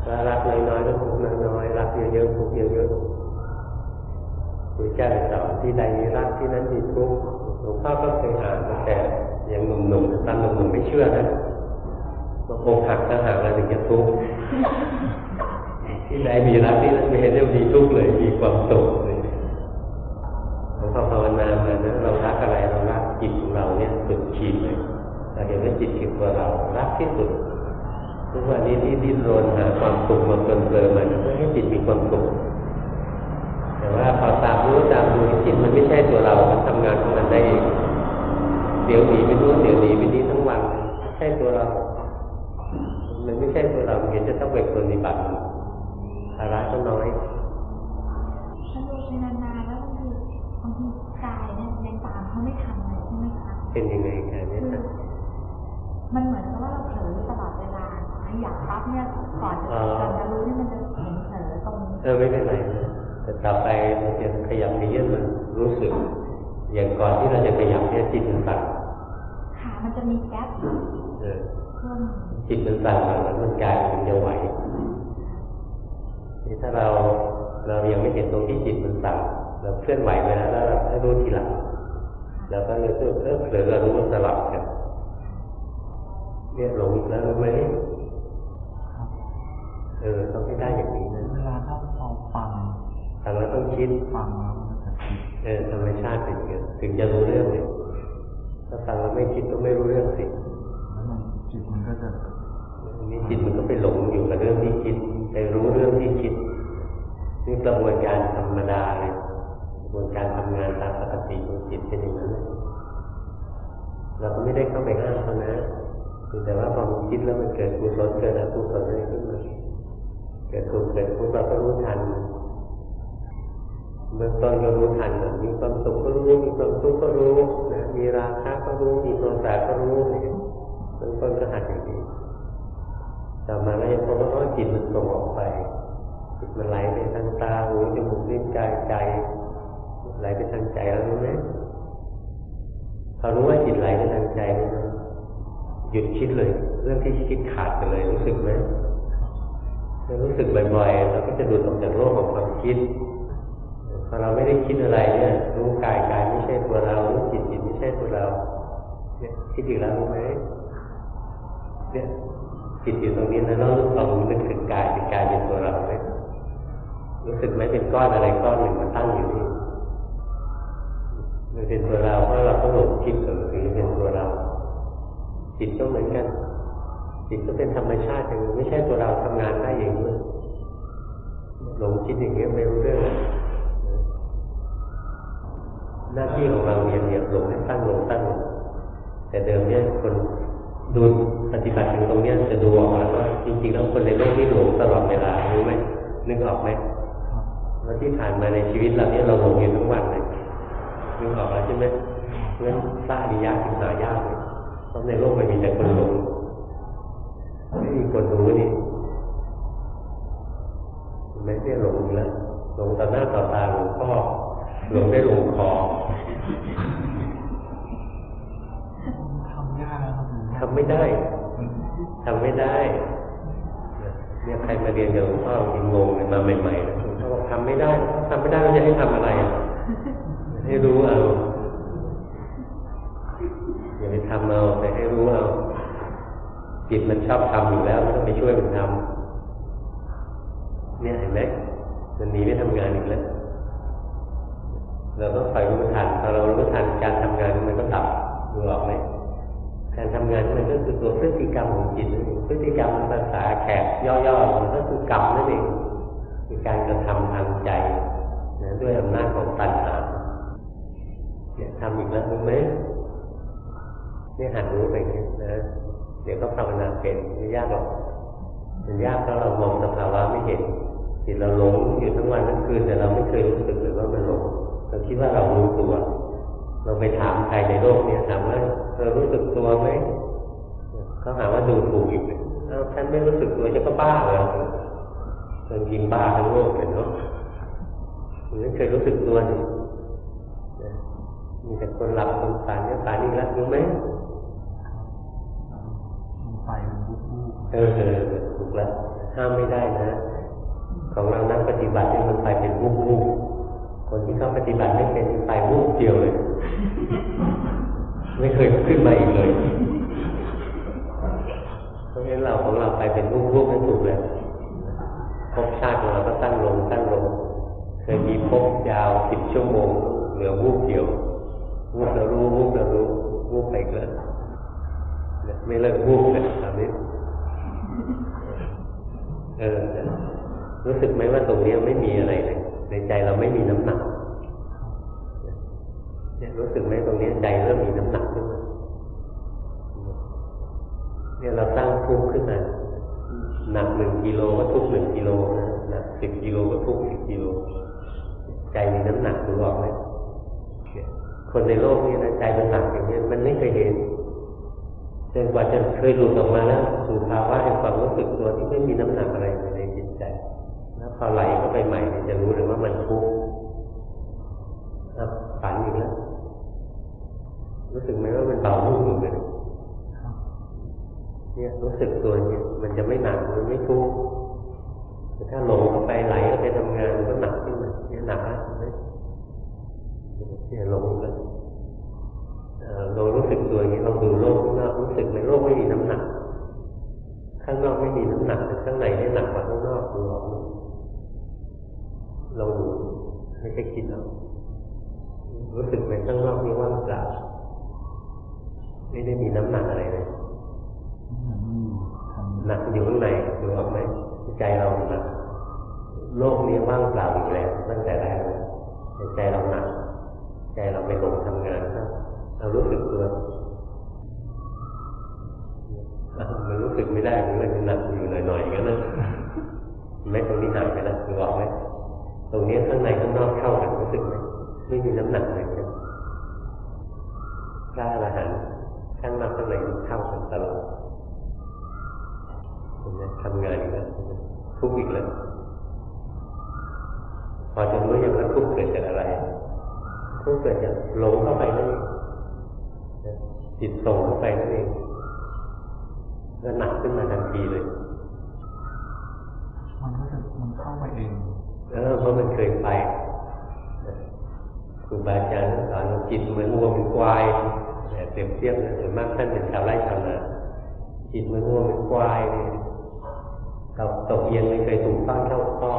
ถ้ารักน้อยๆก็ทุกข์น้อยๆรักเยอะๆทุกข์เยอะๆพระเจ้าสอนที่ใดมีรักที่นั้นมีทุกข์หลวงพ่อก็เคยอ่านมาแต่ยังหนุ่มๆตอนหนุ่มๆไม่เชื่อนะว่าอกหักถ้าหักแล้วถึงจะทุกข์ที่ใดมีรักที่นั้นไม่เห็นจะมีทุกข์เลยมีความสุขเลย พ่อภาวนามานะเรารักอะไรเรารักจิตของเราเนี่ยสุดขีดเลยเราเห็นว่าจิตคือตัวเรารักที่สุดทุกวันนี้ที่ดิ้นรนหาความสุขมาเพลินๆมันเพื่อให้จิตมีความสุขแต่ว่าพอตามรู้ตามดูจิตมันไม่ใช่ตัวเรามันทำงานของมันได้เองเดี๋ยวหนีไปนู้นเดี๋ยวหนีไปนี้ทั้งวันไม่ใช่ตัวเรา มันไม่ใช่ตัวเราเห็นจะต้องเป็นปฏิบัติภาระก็น้อย เป็นยังไงกันเนี่ยคือมันเหมือนกับว่าเราเผลอตลอดเวลาขยับปั๊บเนี่ยก่อนจะก่อนจะรู้นี่มันจะเห็นเผลอตรงเออไม่เป็นไรนะแต่ต่อไปมันจะขยับขยื่นมันรู้สึก อย่างก่อนที่เราจะขยับเนี่ยจิตมันสั่นขามันจะมีแก๊ปเออเพิ่มจิตมันสั่นแล้วมันกลายเป็นจะไหวนี่ถ้าเราเรายังไม่เห็นตรงที่จิตมันสั่นเราเคลื่อนไหวไปแล้วแล้วเราให้รู้ทีหลัง แล้วก็รู้สึกเออเผลอเรารู้ว่าสลับกันเนี่ยหลงอีกแล้วรู้ไหมเออต้องให้ได้อย่างนี้นะเวลาถ้าเราฟังแต่เราต้องคิดฟังแล้วมันจะคิดเออธรรมชาติเป็นอย่างนี้ถึงจะรู้เรื่องเลยถ้าฟังแล้วไม่คิดก็ไม่รู้เรื่องสิแล้วมันจิตมันก็จะทีนี้จิตมันก็ไปหลงอยู่กับเรื่องที่คิดไปรู้เรื่องที่คิดนี่กระบวนการธรรมดาเลยกระ บวนการทำงานตามปกติของจิตเป็นอย่างนั้นเราก็ไม่ได้เข้าไปห้ามเขานะแต่ว่าพอมันคิดแล้วมันเกิดกุศลเกิดอกุศลอะไรขึ้นมาเกิดสุขเกิดทุกข์เราก็รู้ทันเบื้องต้นก็รู้ทันมีความสุขก็รู้มีความทุกข์ก็รู้นะมีราคะก็รู้มีโทสะก็รู้เนี่ยเบื้องต้นก็หัดอย่างนี้ต่อมาก็ยังพบว่าจิตมันส่งออกไปจิตมันไหลไปทางตาหูจมูกลิ้นกายใจ ไหลไปทางใจแล้วรู้ไหมพอรู้ว่าจิตไหลไปทางใจหยุดคิดเลย เรื่องที่คิดขาดไปเลยรู้สึกไหมถ้ารู้สึกบ่อยๆเราก็จะหลุดออกจากโลกของความคิดพอเราไม่ได้คิดอะไรเนี่ยรู้กายกายไม่ใช่ตัวเรารู้จิตจิตไม่ใช่ตัวเราเนี่ยคิดอีกแล้วรู้ไหมเนี่ยจิตอยู่ตรงนี้นะเราลองนึกถึงกายเป็นกายเป็นตัวเราไหมรู้สึกไหมเป็นก้อนอะไรก้อนหนึ่งมาตั้งอยู่นี่ มันเป็นตัวเราเพราะเราก็หลงคิดกับหรือเป็นตัวเรา จิตก็เหมือนกัน จิตก็เป็นธรรมชาติอย่างไม่ใช่ตัวเราทำงานได้เองเลยหลงคิดอย่างเงี้ยไม่รู้เรื่องหน้าที่ของเราเรียนเรียนหลงตั้งหลงตั้งลงแต่เดิมเนี่ยคนดูปฏิบัติอยู่ตรงเนี้ยจะดูออกแล้วว่าจริงๆแล้วคนในโลกนี้หลงตลอดเวลารู้ไหมนึกออกไหมว่าที่ผ่านมาในชีวิตเราเนี่ยเราหลงอยู่ทั้งวันเลย นึกออกแล้วใช่ไหมเพราะฉะนั้นสร้างนิยาขึ้นมายากเลยเพราะในโลกมันมีแต่คนหลงไม่มีคนรู้นี่ไม่ได้หลงอีกแล้วหลงต่อหน้าต่อตาหลวงพ่อหลงได้หลงคอทำยากนะครับหลวงพ่อทำไม่ได้ทำไม่ได้เนี่ยใครมาเรียนกับหลวงพ่อยังงงเลยมาใหม่ๆนะหลวงพ่อบอกทำไม่ได้ทำไม่ได้เราจะให้ทำอะไรอะ ให้รู้เอาอย่าไปทำเอาแต่ให้รู้เอาจิตมันชอบทำอยู่แล้วไม่ต้องไปช่วยมันทำเนี่ยเห็นไหมมันหนีไปทำงานอีกแล้วเราต้องคอยรู้ทันพอเรารู้ทันการทำงานมันก็ดับดูออกไหมการทำงานมันก็คือตัวพฤติกรรมของจิตนั่นเองพฤติกรรมภาษาแขกย่อๆมันก็คือกรรมนั่นเองคือการกระทำทางใจนะด้วยอำนาจของตัณหา ทำอีกแล้วรู้ไหมนี่หัดรู้ไปนี้นะ เดี๋ยวก็ภาวนาเป็นไม่ยากหรอกมันยากเพราะเรามองสภาวะไม่เห็นจิตเราหลงอยู่ทั้งวันทั้งคืนแต่เราไม่เคยรู้สึกเลยว่ามันหลงเราคิดว่าเรารู้ตัว เราไปถามใครในโลกเนี่ยถามว่าเธอรู้สึกตัวไหมเขาหาว่าดูถูกอีกอ้าวฉันไม่รู้สึกตัวจะก็บ้าเหรอเกินกินบ้าทั้งโลกเลยเนาะมันไม่เคยรู้สึกตัวนี่ มีแต่คนหลับคนฝันเนี่ยฝันอีกแล้วรู้ไหมมันไปมันบูบบูบเออเออถูกแล้วห้ามไม่ได้นะ ของเรานักปฏิบัติเนี่ยมันไปเป็นวุบวุบคนที่เขาปฏิบัติไม่เป็นไปวุบเดียวเลย ไม่เคยขึ้นมาอีกเลยเพราะฉะนั้นเราของเราไปเป็นวุบวุบไม่ถูกเลยภพชาติของเราก็ตั้งลงตั้งลงเคยมีภพยาวสิบชั่วโมงเหลือวูบเดียว วูบแล้วรู้วูบแล้วรู้วูบไปอีกแล้วเนี่ยไม่เลิกวูบเลยตอนนี้เออรู้สึกไหมว่าตรงนี้ไม่มีอะไรเลยในใจเราไม่มีน้ำหนักเนี่ยรู้สึกไหมตรงนี้ใจเริ่มมีน้ำหนักขึ้นมาเนี่ยเราตั้งทุกข์ขึ้นมาหนักหนึ่งกิโลก็ทุกหนึ่งกิโลนะหนักสิบกิโลก็ทุกสิบกิโล ใจมีน้ำหนักรู้ออกไหมเนี่ย คนในโลกนี้นะใจมันหนักอย่างนี้มันไม่เคยเห็นจนกว่าจะเคยหลุดออกมาแล้วสู่ภาวะแห่งความรู้สึกตัวที่ไม่มีน้ำหนักอะไรในจิตใจ แล้วพอไหลเข้าไปใหม่จะรู้เลยว่ามันทุกข์อะฝันอีกแล้ว รู้สึกไหมว่ามันเบาลุ่มอยู่เลยเนี่ยรู้สึกตัวเนี่ยมันจะไม่หนักมันไม่ทุกข์ถ้าหลงเข้าไปไหลเข้าไปทำงานมันก็หนักขึ้นมาเนี่ยหนักแล้ว เห็นไหมเนี่ยหลงอีกแล้วเอ่อเรารู้สึกตัวอย่างนี้เราดูโลกข้างนอกรู้สึกในโลกไม่มีน้ำหนัก ข้างนอกไม่มีน้ำหนักแต่ข้างในได้หนักกว่าข้างนอกดูออกไหมเราดูไม่ใช่คิดเอารู้สึกในข้างนอกนี่ว่างเปล่าไม่ได้มีน้ำหนักอะไรเลยมันมีทำหนักอยู่ข้างในดูออกไหมใจเราหนักโลกนี้ว่างเปล่าอีกแล้วตั้งแต่แรกเลยแต่ใจเราหนัก ใจเราไปหลงทำงานครับเรารู้สึกตัวอะมันรู้สึกไม่ได้มันเลยหนักอยู่หน่อยๆอย่างนั้นนะเห็นไม่ตรงนี้หายไปแล้วดูออกไหมตรงนี้ข้างในข้างนอกเท่ากันรู้สึกไหมไม่มีน้ำหนักเลยครับพระอรหันต์ข้างนอกข้างในเท่ากันตลอดเห็นไหมทำงานอีกแล้วทุกข์อีกแล้วพอจะรู้ยังว่าทุกข์เกิดจากอะไร ทุกข์เกิดจากหลงเข้าไปนั่นเองจิตส่งเข้าไปนั่นเองก็หนักขึ้นมาทันทีเลย มันก็จะมันเข้าไปเองเออเพราะมันเคยไปครูบาอาจารย์สอนว่าจิตเหมือนวัวเหมือนควายแต่เปรียบเทียบนะส่วนมากท่านเป็นชาวไร่ชาวนาจิตเหมือนวัวเหมือนควายเนี่ยเราตกเย็นไม่เคยถูกต้อนเข้าข้อ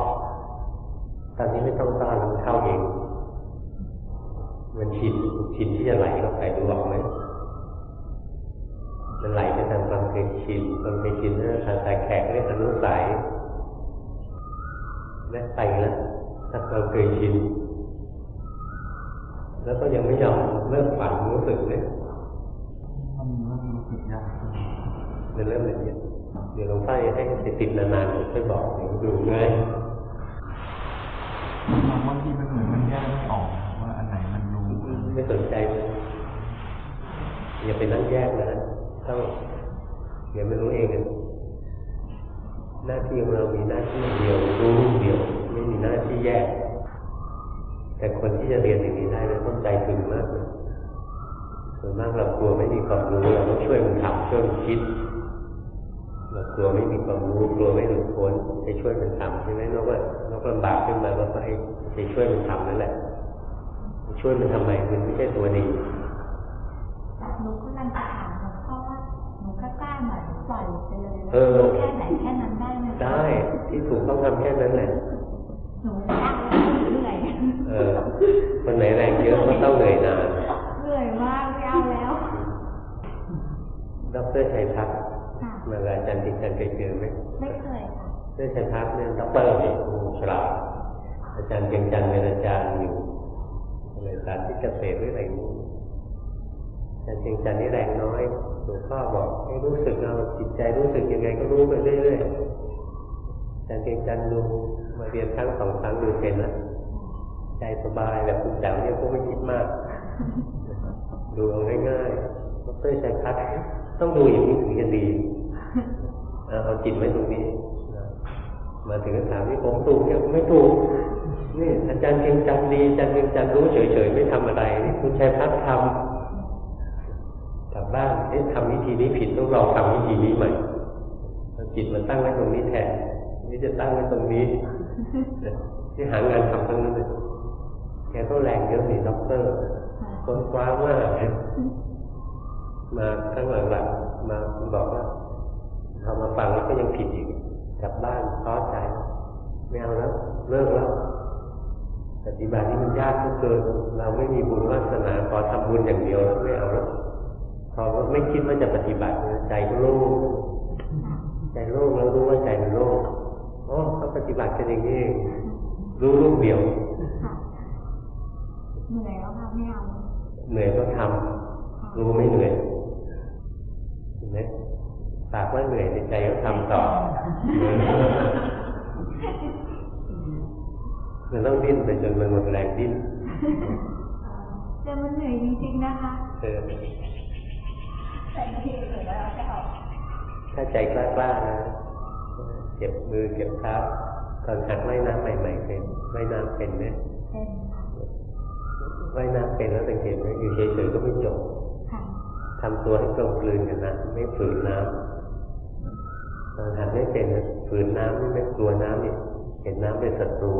ตอนนี้ไม่ต้องต้อนมันเข้าเอง มันชินชินที่จะไหลเข้าไปดูออกไหมมันไหลไปตามความเคยชินความเคยชินนั่นภาษาแขกเรียกอนุสัยแม่ไปแล้วถ้าเราเคยชินแล้วก็ยังไม่ยอมเริ่มฝันรู้สึกเลยมันเริ่มรู้สึกยากขึ้นมันเริ่มละเอียดเดี๋ยวหลวงพ่อจะให้ติดติดนานๆค่อยบอกเดี๋ยวดูง่ายบางทีมันเหมือนมันแยกไม่ออก ไม่สนใจเลยอย่าไปนั่งแยกนะต้องเดี๋ยวไม่รู้เองกันหน้าที่ของเรามีหน้าที่เดียวรู้เดียว ไม่มีหน้าที่แยก แต่คนที่จะเรียนอย่างนี้ได้เราต้องใจถึงมากเลยส่วนมากเรากลัวไม่มีความรู้เราต้องช่วยมันทำช่วยมันคิดเรากลัวไม่มีความรู้กลัวไม่หลุดพ้นไปช่วยมันทำใช่ไหมนกว่านกลำบากขึ้นมาเราก็ให้ไปช่วยมันทำนั่นแหละ ช่วยมันทำไมมันไม่ใช่ตัวดีหนูก็ลังจะถามหลวงพ่อว่าหนูกล้าๆหน่อยปล่อยไปเลยเออแค่ไหนแค่นั้นได้ไหมคะได้ ที่ถูกต้องทำแค่นั้นแหละหนูยากแล้วเหนื่อยเออคนไหนแรงเยอะก็ต้องเหนื่อยนานเหนื่อยมากไม่เอาแล้วดรชัยพัฒน์ค่ะมาอาจารย์ดิฉันเคยเจอไหมไม่เคยค่ะดรชัยพัฒน์เนี่ยดรเนี่ยครูฉลาดอาจารย์เพียงจันทร์เป็นอาจารย์อยู่ อะไรสารที่เกษตรหรืออะไรนี้อาจารย์เพียงจันนี่แรงน้อยหลวงพ่อบอกให้รู้สึกเอาจิตใจรู้สึกยังไงก็รู้ไปเรื่อยๆอาจารย์เพียงจันดูมาเรียนครั้งสองครั้งดูเป็นแล้วใจสบายแบบคุณแจ๋วเนี่ยก็ไม่คิดมาก ดูง่ายๆดรชัยพัฒน์ต้องดูอย่างนี้ถึงจะดีเอาจิตไว้ตรงนี้มาถึงก็ถามที่ผมถูกเนี่ยไม่ถูก นี่อาจารย์เพียงจันทร์ดีอาจารย์เพียงจันทร์รู้เฉยๆไม่ทำอะไรนี่คุณชัยพัฒน์ทำกลับบ้านเอ๊ะทำวิธีนี้ผิดต้องลองทำวิธีนี้ใหม่จิตมาตั้งไว้ตรงนี้แทนนี่จะตั้งไว้ตรงนี้ที่หางานทำทั้งนั้นเลยแกก็แรงเยอะนี่ด็อกเตอร์ค้นคว้ามากมาข้างหลังๆมาบอกว่าเรามาฟังแล้วก็ยังผิดอีกกลับบ้านท้อใจไม่เอาแล้วเลิกแล้ว ปฏิบัตินี้มันยากเหลือเกินเราไม่มีบุญวาสนาพอทำบุญอย่างเดียวแล้วไม่เอาแล้วพอไม่คิดว่าจะปฏิบัติใจก็โล่งใจโล่งแล้วรู้ว่าใจมันโล่งอ๋อเขาปฏิบัติกันอย่างนี้เองรู้รูปเดียวค่ะเหนื่อยแล้วค่ะไม่เอาเหนื่อยก็ทำรู้ไม่เหนื่อยเห็นไหมปากว่าเหนื่อยในใจก็ทำต่อ มันต้องดิ้นไปจนมันหมดแรงดิ้นแต่มันเหนื่อยจริงๆนะคะเออแต่บางทีเหนื่อยแล้วเราจะออกถ้าใจกล้าๆนะเจ็บมือเจ็บเท้าตอนหัดว่ายน้ำใหม่ๆเป็นว่ายน้ำเป็นเนี่ยเป็นค่ะว่ายน้ำเป็นแล้วสังเกตไหมอยู่เฉยๆก็ไม่จบค่ะทำตัวให้กลมกลืนกันนะไม่ฝืนน้ำตอนหัดไม่เป็นนะฝืนน้ำนี่ไม่กลัวน้ำนี่เห็นน้ำเป็นศัตรู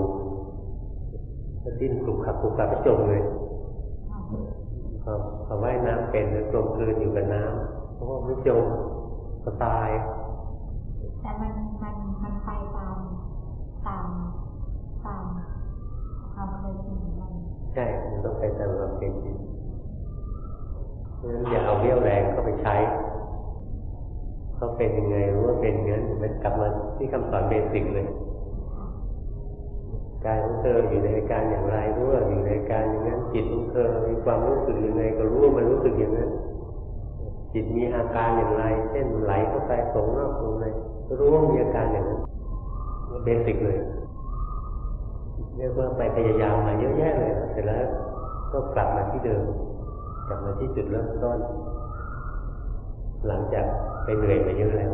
ก็ดิ้นกลุกขับกลุกขับก็จมเลยพอพอว่ายน้ำเป็นแล้วกลมกลืนอยู่กับน้ำเพราะว่าไม่จมก็ตาย แต่มันมันมันไปตามตามตามความเคยชินของมันใช่มันต้องไปตามความเป็นจริงเพราะฉะนั้นอย่าเอาเรี่ยวแรงเข้าไปใช้เขาเป็นยังไงรู้ว่าเป็นอย่างนั้นมันกลับมาที่คำสอนเบสิกเลย กายของเธออยู่ในอาการอย่างไรรู้ว่าอยู่ในอาการอย่างนั้น จิตของเธอมีความรู้สึกอยังไงก็รู้ว่ามันรู้สึกอย่างนั้น จิตมีอาการอย่างไร เช่นไหลเข้าไปสงนอกตรงไหนรู้ว่ามีอาการอย่างนั้นเบสิกเลยเรียกว่าไปพยายามมาเยอะแยะเลยเสร็จแล้วก็กลับมาที่เดิม กลับมาที่จุดเริ่มต้น หลังจากไปเหนื่อยมาเยอะแล้ว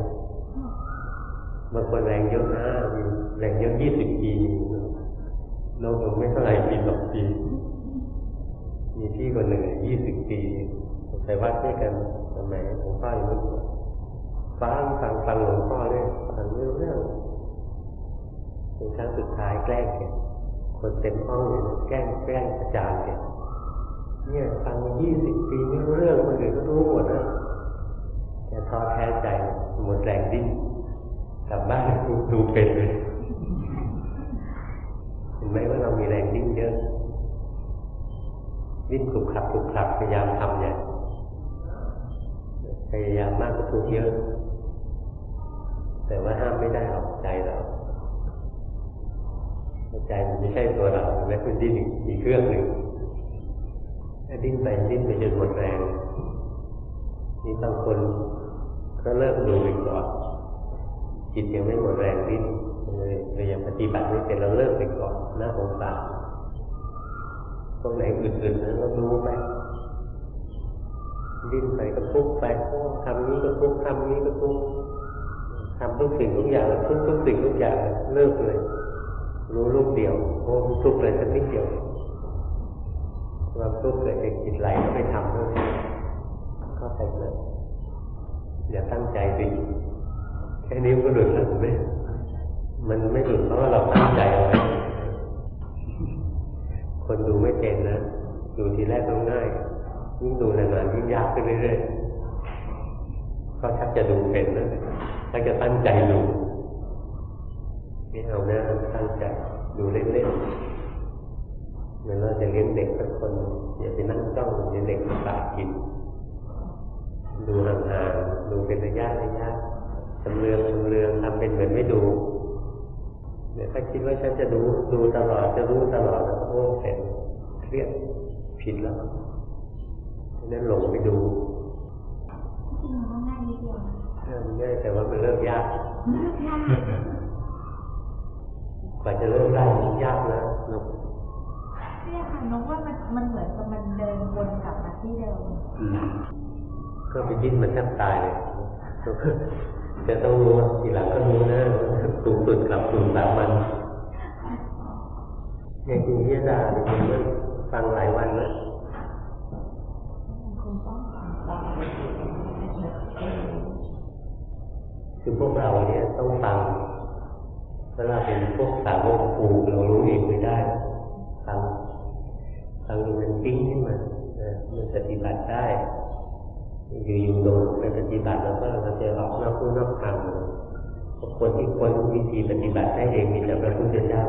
บางคนแรงเยอะนะแรงเยอะยี่สิบปี โลกมันไม่เท่าไหร่ปีสองปีมีพี่คนหนึ่งยี่สิบปีไปวัดด้วยกันสมัยหลวงพ่ออยู่นู่นฟังฟังฟังหลวงพ่อเนี่ยฟังเรื่องเรื่องเป็นครั้งสุดท้ายแกล้งแกคนเต็มห้องเลยแกล้งแกล้งอาจารย์แกเนี่ยฟังยี่สิบปีไม่รู้เรื่องคนอื่นก็รู้หมดนะแกท้อแท้ใจหมดแรงดิ้นกลับบ้านดูดูเป็นเลย เห็นไหมว่าเรามีแรงดิ้นเยอะดิ้นขลุกขลักขลุกขลักพยายามทำเนี่ยพยายามมากก็ทุกเยอะ แต่ว่าห้ามไม่ได้หรอกใจเราใจมันไม่ใช่ตัวเราแม้เป็นดิ้นอีกเครื่องหนึ่งถ้าดิ้นไปดิ้นไปจนหมดแรงนี่บางคนก็เลิกดูไปก่อนจิตยังไม่หมดแรงดิ้นเลยเรายังปฏิบัติไม่เป็นเราเลิกไปก่อน น่าสงสารตรงไหนอื่นๆนั้นเราดูไปดิ้นไปก็ทุกไปทำนี้ก็ทุกทำนี้ก็ทุกทำทุกสิ่งทุกอย่างทุกทุกสิ่งทุกอย่างเลิกเลย รู้ลูกเดียวโอ้ทุกเลยสักนิดเดียวความทุกข์เกิดจากจิตไหลก็ไปทำด้วยก็ไปเลยอย่าตั้งใจดิแค่นี้ก็หลุดแล้วไหมมันไม่หลุดเพราะว่าเราตั้งใจเอาไว้ คนดูไม่เป็นนะดูทีแรกก็ง่ายยิ่งดูนานๆยิ่งยากขึ้นเรื่อยๆก็ชักจะดูเป็นนะชักจะตั้งใจดูไม่เอานะตั้งใจดูเล่นๆเหมือนเราจะเลี้ยงเด็กสักคนอย่าไปนั่งจ้องอย่าเด็กปากกิน ดูห่างๆดูเป็นระยะระยะจำเรืองจำเรืองทำเป็นเหมือนไม่ดู เดี๋ยวถ้าคิดว่าฉันจะดูดูตลอดจะรู้ตลอดโอ้เสร็จเครียดผิดแล้วนั่นหลงไปดูจริงมันก็ง่ายนิดเดียวนะเริ่มง่ายแต่ว่ามันเริ่มยากเลือกยากกว่าจะเริ่มได้มันยากนะลูกเนี่ยค่ะนกว่ามันมันเหมือนกับมันเดินวนกลับมาที่เดิมก็ไปดิ้นมันแทบตายเลย จะต้องรู้ทีหลังก็รู้นะสูงสุดกลับสู่สามัญอย่างคุณพิยดาเนี่ยมันฟังหลายวันนะคงต้องฟังฟังคือพวกเราเนี่ยต้องฟังเวลาเป็นพวกสาวกครูเรารู้เองไม่ได้ฟังฟังมันปิ้งขึ้นมามันปฏิบัติได้ อยู่ๆโดนไปปฏิบัติแล้วก็เรากนอกรูนอกทาง คนที่ควรวิธีปฏิบัติได้เองมีแต่พระพุทธเจ้า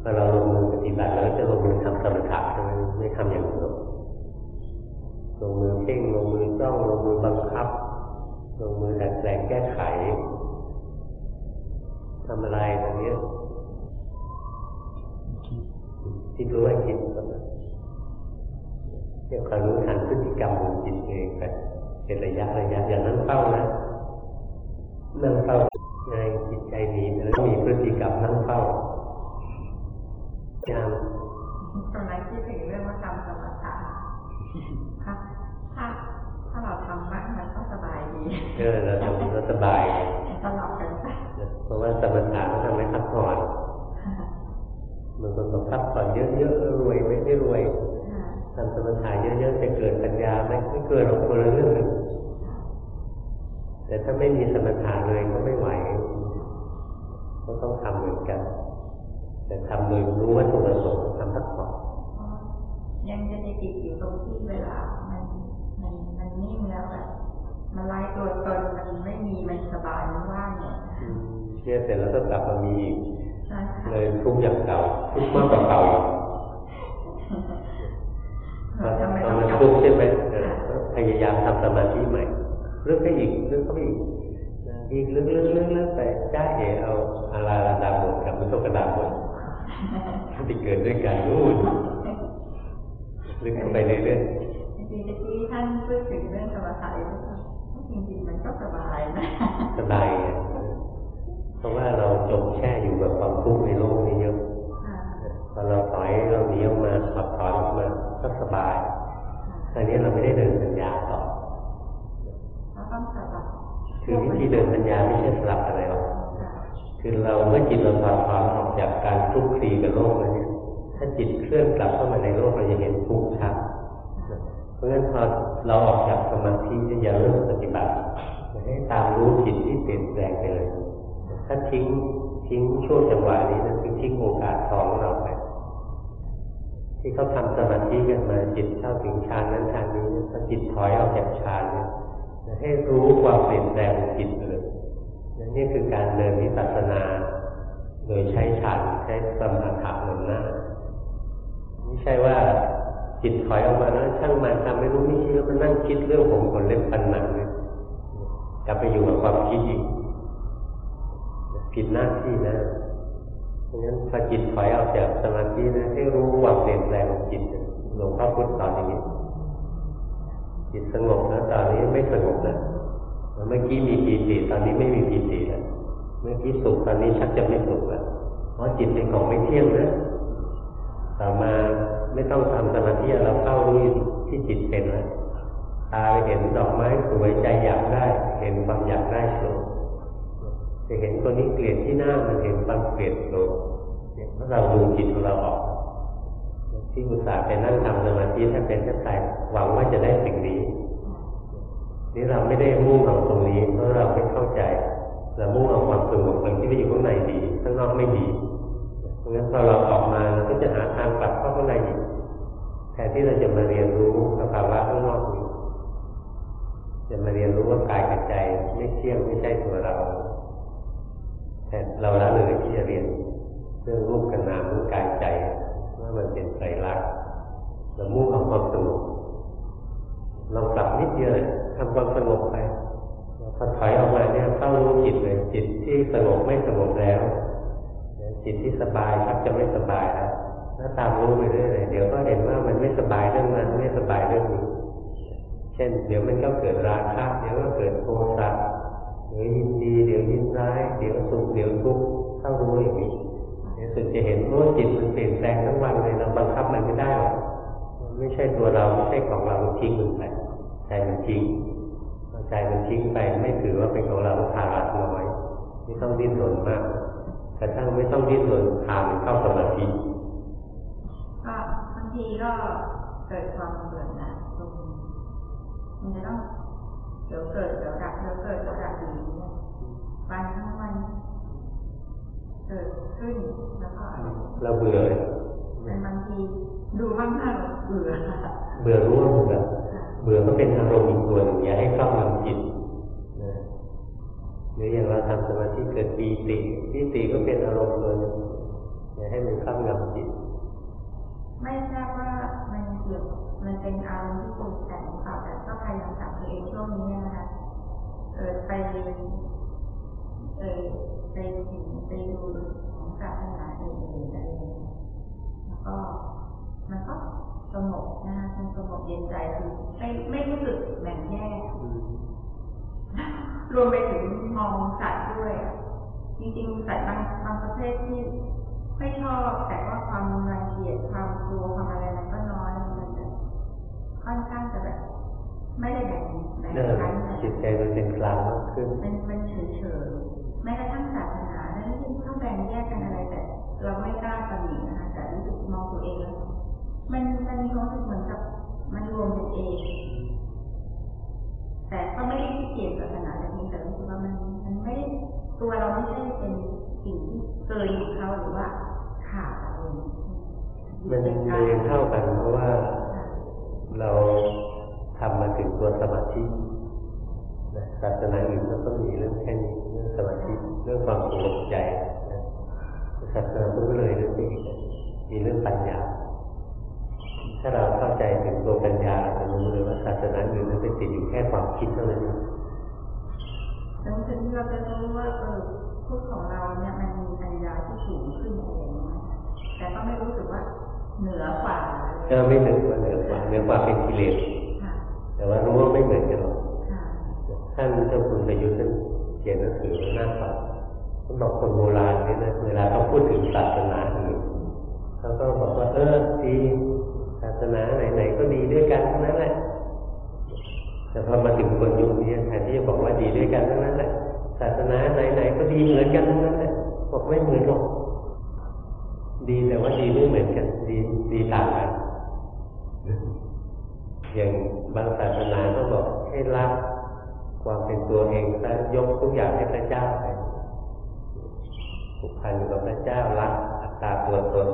พอเราลงมือปฏิบัติแล้วจะลงมือทำสมถะใช่ไหมไม่ทำอย่างอื่นลงมือเพ่งลงมือจ้องลงมือบังคับ ลงมือดัดแปลงแก้ไขทำอะไรตรงนี้คิดรู้ว่าคิดก็เดี๋ยวคอยรู้ทันพฤติกรรมของจิตเองไปเป็นระยะระยะอย่างนั้นเฝ้านะ นั่งเฝ้าไงจิตใจหนีแล้วมีพฤติกรรมนั่งเฝ้าอย่างตอนนั้นคิดถึงเรื่องว่าทำสมถะถ้าถ้าถ้าเราทำมากมันก็สบายดีเออเราทำเราสบายตลอดกันไปเพราะว่าสมถะก็ทำให้พักผ่อนบางคนบอกพักผ่อนเยอะๆรวยไม่ได้รวยทำสมถะเยอะๆจะเกิดปัญญาไหมไม่เกิดหรอกคนละเรื่องหนึ่ง แต่ถ้าไม่มีสมถะเลยก็ไม่ไหว ก็ต้องทำเหมือนกัน แต่ทำโดยรู้วัตถุประสงค์ทำพักผ่อนยังจะติดอยู่ตรงที่เวลา มันมันมันนิ่งแล้วแบบมันไล่ตัวตนมันไม่มีมันสบายมันว่างเนี่ยเนี่ยเสร็จแล้วก็กลับมามีอีกใช่ค่ะเลยทุกข์อย่างเก่าทุกข์มากกว่าเก่าอีกเราจะไม่ตอต้นองมันกลับทุกข์ใช่ไหมเออก็พยายามทำสมาธิใหม่ ลึกไปอีกลึกเข้าไปอีกนะอีกลึกลึกลึกลึกไปจ้าเอเอาอาราลาดาบทกับมุทกดาบทที่เกิดด้วยกันนู่นลึกเข้าไปเรื่อยจริงๆที่ท่านพูดถึงเรื่องสมถะจริงๆมันก็สบายนะๆสบายไงเพราะว่าเราจมแช่อยู่กับความทุกข์ในโลกนี้เยอะค่ะพอเราถอยเราหนีออกมาถอดถอนออกมาก็สบายตอนนี้เราไม่ได้เดินปัญญาต่อ เราต้องสลับ คือวิธีเดินปัญญาไม่ใช่สลับอะไรหรอกค่ะคือเราเมื่อจิตเราถอดถอนออกจากการคลุกคลีกับโลกแล้วเนี่ยถ้าจิตเคลื่อนกลับเข้ามาในโลกเราจะเห็นทุกข์ชัดเพราะฉะนั้นพอเราออกจากสมาธิอย่าเริ่มปฏิบัติให้ตามรู้จิตที่เปลี่ยนแปลงไปเลย ถ้าทิ้งทิ้งช่วงจังหวะนี้นะคือทิ้งโอกาสทองของเราไป ที่เขาทำสมาธิกันมาจิตเข้าถึงฌานนั้นฌานนี้นะพอจิตถอยออกจากฌานเนี่ย ให้รู้ความเปลี่ยนแปลงของจิตเลยนี่คือการเดินวิปัสสนา โดยใช้ฌานใช้สมาธิหนุนหน้าไม่ใช่ว่าจิตถอยออกมาแล้วช่างมันทำไม่รู้ไม่ชี้แล้วมันนั่งคิดเรื่องผมขนเล็บฟันหนังเลยกลับไปอยู่กับความคิดอีกผิดหน้าที่นะเพราะฉะนั้นพอจิตถอยออกจากสมาธินะให้รู้ความเปลี่ยนแปลงของจิตหลวงพ่อพุทธสอนอย่างนี้ จิตสงบแล้วตอนนี้ไม่สงบแล้วเมื่อกี้มีปีติตอนนี้ไม่มีปีติแล้วเมื่อกี้สุขตอนนี้ชักจะไม่สุขแล้วเพราะจิตเป็นของไม่เที่ยงนะต่อมาไม่ต้องทำสมาธิเราเข้ารู้ที่จิตเป็นแล้วตาไปเห็นดอกไม้สวยใจอยากได้ เห็นความอยากได้โกรธจะเห็นตัวนี้เกลียดที่หน้ามันเห็นความเกลียดโกรธเนี่ยเมื่อเราดูจิตของเราออก ที่อุตส่าห์ไปนั่งทำสมาธิถ้าเป็นแค่ตายหวังว่าจะได้สิ่งนี้นี่เราไม่ได้มุ่งเอาตรงนี้เพราะเราไม่เข้าใจเรามุ่งเอาความสงบมันที่ไปอยู่ข้างในดีข้างนอกไม่ดีเพราะงั้นพอเราออกมาเราก็จะหาทางกลับเข้าข้างในอีกแทนที่เราจะมาเรียนรู้สภาวะข้างนอกนี้จะมาเรียนรู้ว่ากายกับใจไม่เที่ยงไม่ใช่ตัวเราแต่เราละเลยที่จะเรียนเรื่องรูปกับนามรื่องกายใจ ว่ามันเป็นไตรลักษณ์เรามุ่งเอาความสงบลองปรับนิดเดียวทำความสงบไปพอถอยออกมาเนี่ยเข้ารู้จิตเลยจิตที่สงบไม่สงบแล้วจิตที่สบายชักจะไม่สบายแล้วถ้าตามรู้ไปเรื่อยๆเดี๋ยวก็เห็นว่ามันไม่สบายเรื่องนั้นไม่สบายเรื่องนี้เช่น เดี๋ยวมันก็เกิดราคะเดี๋ยวก็เกิดโทสะเดี๋ยวยินดีเดี๋ยวยินร้าย เดี๋ยวสุขเดี๋ยวทุกข์เข้ารู้อย่างนี้ เดี๋ยวสุดจะเห็นว่าจิตมันเปลี่ยนแปลงทั้งวันเลยเราบังคับมันไม่ได้หรอกมันไม่ใช่ตัวเราไม่ใช่ของเราทิ้งมันไปใจมันทิ้งใจมันทิ้งไปไม่ถือว่าเป็นของเราภาระน้อยไม่ต้องดิ้นรนมากกระทั่งไม่ต้องดิ้นรนพามันเข้าสมาธิก็บางทีก็เกิดความเบื่อหน่ายตรงมันจะต้องเดี๋ยวเกิดเดี๋ยวดับเดี๋ยวเกิดเดี๋ยวดับอยู่อย่างเงี้ยวันทั้งวัน เกิดขึ้นแล้วก็อะไรเราเบื่อเลยเป็นบางทีดูบ้างหน้าเบื่อเบื่อรู้ว่าเบื่อเบื่อก็เป็นอารมณ์อีกตัวหนึ่งอย่าให้ครอบงำจิตนะหรืออย่างเราทำสมาธิเกิดปีติปีติก็เป็นอารมณ์ตัวหนึ่งอย่าให้มันครอบงำจิต ไม่ทราบว่ามันเกี่ยวมันเป็นอารมณ์ที่ปรุงแต่งหรือเปล่าแต่ก็พยายามถามตัวเองช่วงนี้นะคะเออไปเออไปถึง ไปดูของศาสนาเองอะไรอย่างเงี้ยแล้วก็มันก็สงบนะคะมันสงบเย็นใจคือไม่ไม่รู้สึกแบ่งแยกรวมไปถึงมองสัตว์ด้วย จริงๆสัตว์บางบางประเภทที่ไม่ชอบ แต่ว่าความรังเกียจความกลัวความอะไรมันก็น้อยมันจะค่อนข้างจะแบบไม่ได้แบ่งแบ่งชั้นจิตใจมันเป็นกลางมากขึ้นมันมันเฉยเฉยแม้กระทั่งศาสนา แล้วที่ต้องแบ่งแยกกันอะไรแต่เราไม่กล้าตำหนินะคะแต่รู้สึกมองตัวเองแล้วมันมันมีความรู้สึกเหมือนกับมันรวมเป็นเอง แต่ก็ไม่ได้ที่เกี่ยวกับศาสนาแต่เพียงแต่รู้สึกว่ามันมันไม่ได้ตัวเราไม่ใช่เป็นสิ่งที่เกินของเขาหรือว่าขาดอะไรอย่างเงี้ยมันยังเท่ากันเพราะว่าเราทำมาถึงตัวสมาธิ ศาสนาอื่นก็ต้องมีเรื่องแค่นี้เรื่องสมาธิเรื่องความสงบใจนะศาสนาพุทธก็เลยเรื่องนี้มีเรื่องปัญญา ถ้าเราเข้าใจถึงตัวปัญญาเราจะรู้เลยว่าศาสนาอื่นนั้นเป็นติดอยู่แค่ความคิดเท่านั้นเองแล้วถึงเราจะรู้ว่าเออพุทธของเราเนี่ยมันมีปัญญาที่สูงขึ้นอะไรอย่างเงี้ยแต่ก็ไม่รู้สึกว่าเหนือกว่าอะไรก็ไม่เหนือกว่าเหนือกว่าเหนือกว่าเป็นกิเลสค่ะแต่ว่ารู้ว่าไม่เหมือนกันหรอกค่ะ ท่านเจ้าคุณประยุทธ์ท่านเขียนหนังสือหน้าฟังท่านบอกคนโบราณเนี่ยนะเวลาเขาพูดถึงศาสนาอื่นเขาก็บอกว่าเออดีศาสนาไหนๆก็ดีด้วยกันทั้งนั้นแหละแต่พอมาถึงคนยุคนี้แทนที่จะบอกว่าดีด้วยกันทั้งนั้นแหละศาสนาไหนๆก็ดีเหมือนกันทั้งนั้นแหละบอกไม่เหมือนหรอกดีแต่ว่าดีไม่เหมือนกันดีดีต่างกันอย่างบางศาสนาก็บอกให้รัก ความเป็นตัวเองซะยกทุกอย่างให้พระเจ้าไปผูกพันอยู่กับพระเจ้ารักอัตตาตัวตน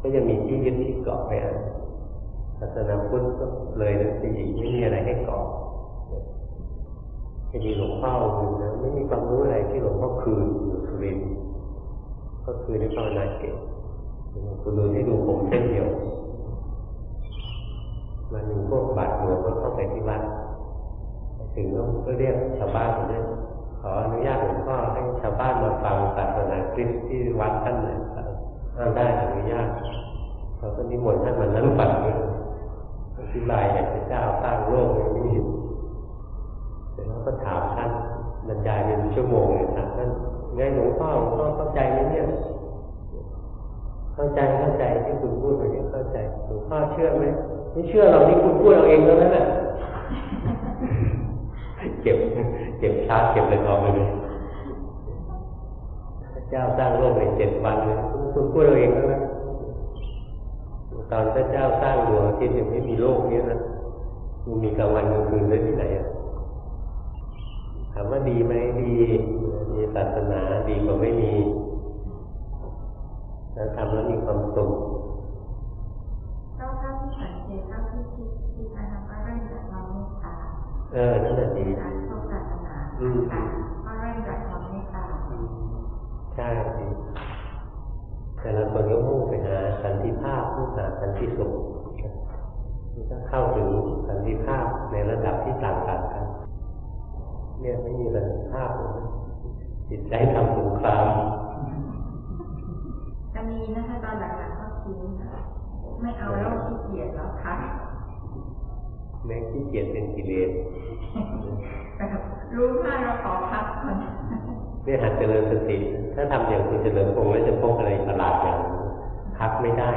ก็ยังมีที่ยึดที่เกาะไปอะศาสนาพุทธก็เลยนะสิไม่มีอะไรให้เกาะจะมีหลวงพ่ออยู่นะไม่มีความรู้อะไรที่หลวงพ่อคืนอยู่สุรินก็คือในภาวนาเก่งคุณดูที่ดูผมเส้นเดียวมันมีพวกบาดหลวงก็เข้าไปที่วัดไป ถึงก็เรียกชาวบ้านเนี่ยขออนุญาตหลวงพ่อให้ชาวบ้านมาฟังศาสนาคริสต์ที่วัดท่านหน่อยครับอ้าได้อนุญาตเขาก็นิมนต์ท่านมานั่งฟังด้วยอธิบายอยากจะเจ้าสร้างโลกนี้เสร็จแล้วก็ถามท่านบรรยายเป็นชั่วโมงเลยถามท่านไงหลวงพ่อหลวงพ่อเข้าใจไหมเนี่ยเข้าใจเข้าใจที่คุณพูดไปนี้เข้าใจหลวงพ่อเชื่อไหมไม่เชื่อเราที่คุณพูดเอาเองแล้วนั่นแหละ ก็บเก็บชาร์จเก็บอะไรออกไปเลยพระเจ้าสร้างโลกในเจ็ดวันเลยคุณพูดเอาเองแล้วนะตอนพระเจ้าสร้างดวงอาทิตย์ยังไม่มีโลกนี้นะมันมีกลางวันกลางคืนได้ที่ไหนอะถามว่าดีไหมดีมีศาสนาดีกว่าไม่มีแล้วทำแล้วมีความสุขเท่าท่าที่สังเกตเท่าที่คิดคิดนะคะก็เริ่มจากความเมตตา เออ นั่นแหละดีการเข้าศาสนาอืมค่ะก็เริ่มจากความเมตตาใช่ดีแต่ละคนก็มุ่งไปหาสันติภาพมุ่งหาสันติสุขนี่ก็เข้าถึงสันติภาพในระดับที่ต่างกันกันเนี่ยไม่มีสันติภาพเลยนะจิตใจทำสงครามจะมีนะคะตอนหลังๆก็ทิ้งค่ะไม่เอาโลกที่เกลียดแล้วค่ะ แม้ขี้เกียจเป็นกิเลสแบบรู้ว่าเราขอพักก่อนเนี่ยหัดเจริญสติ ถ้าทำอย่างคุณเจริญพงษ์แล้วจะพบอะไรประหลาดอย่างหนึ่งพักไม่ได้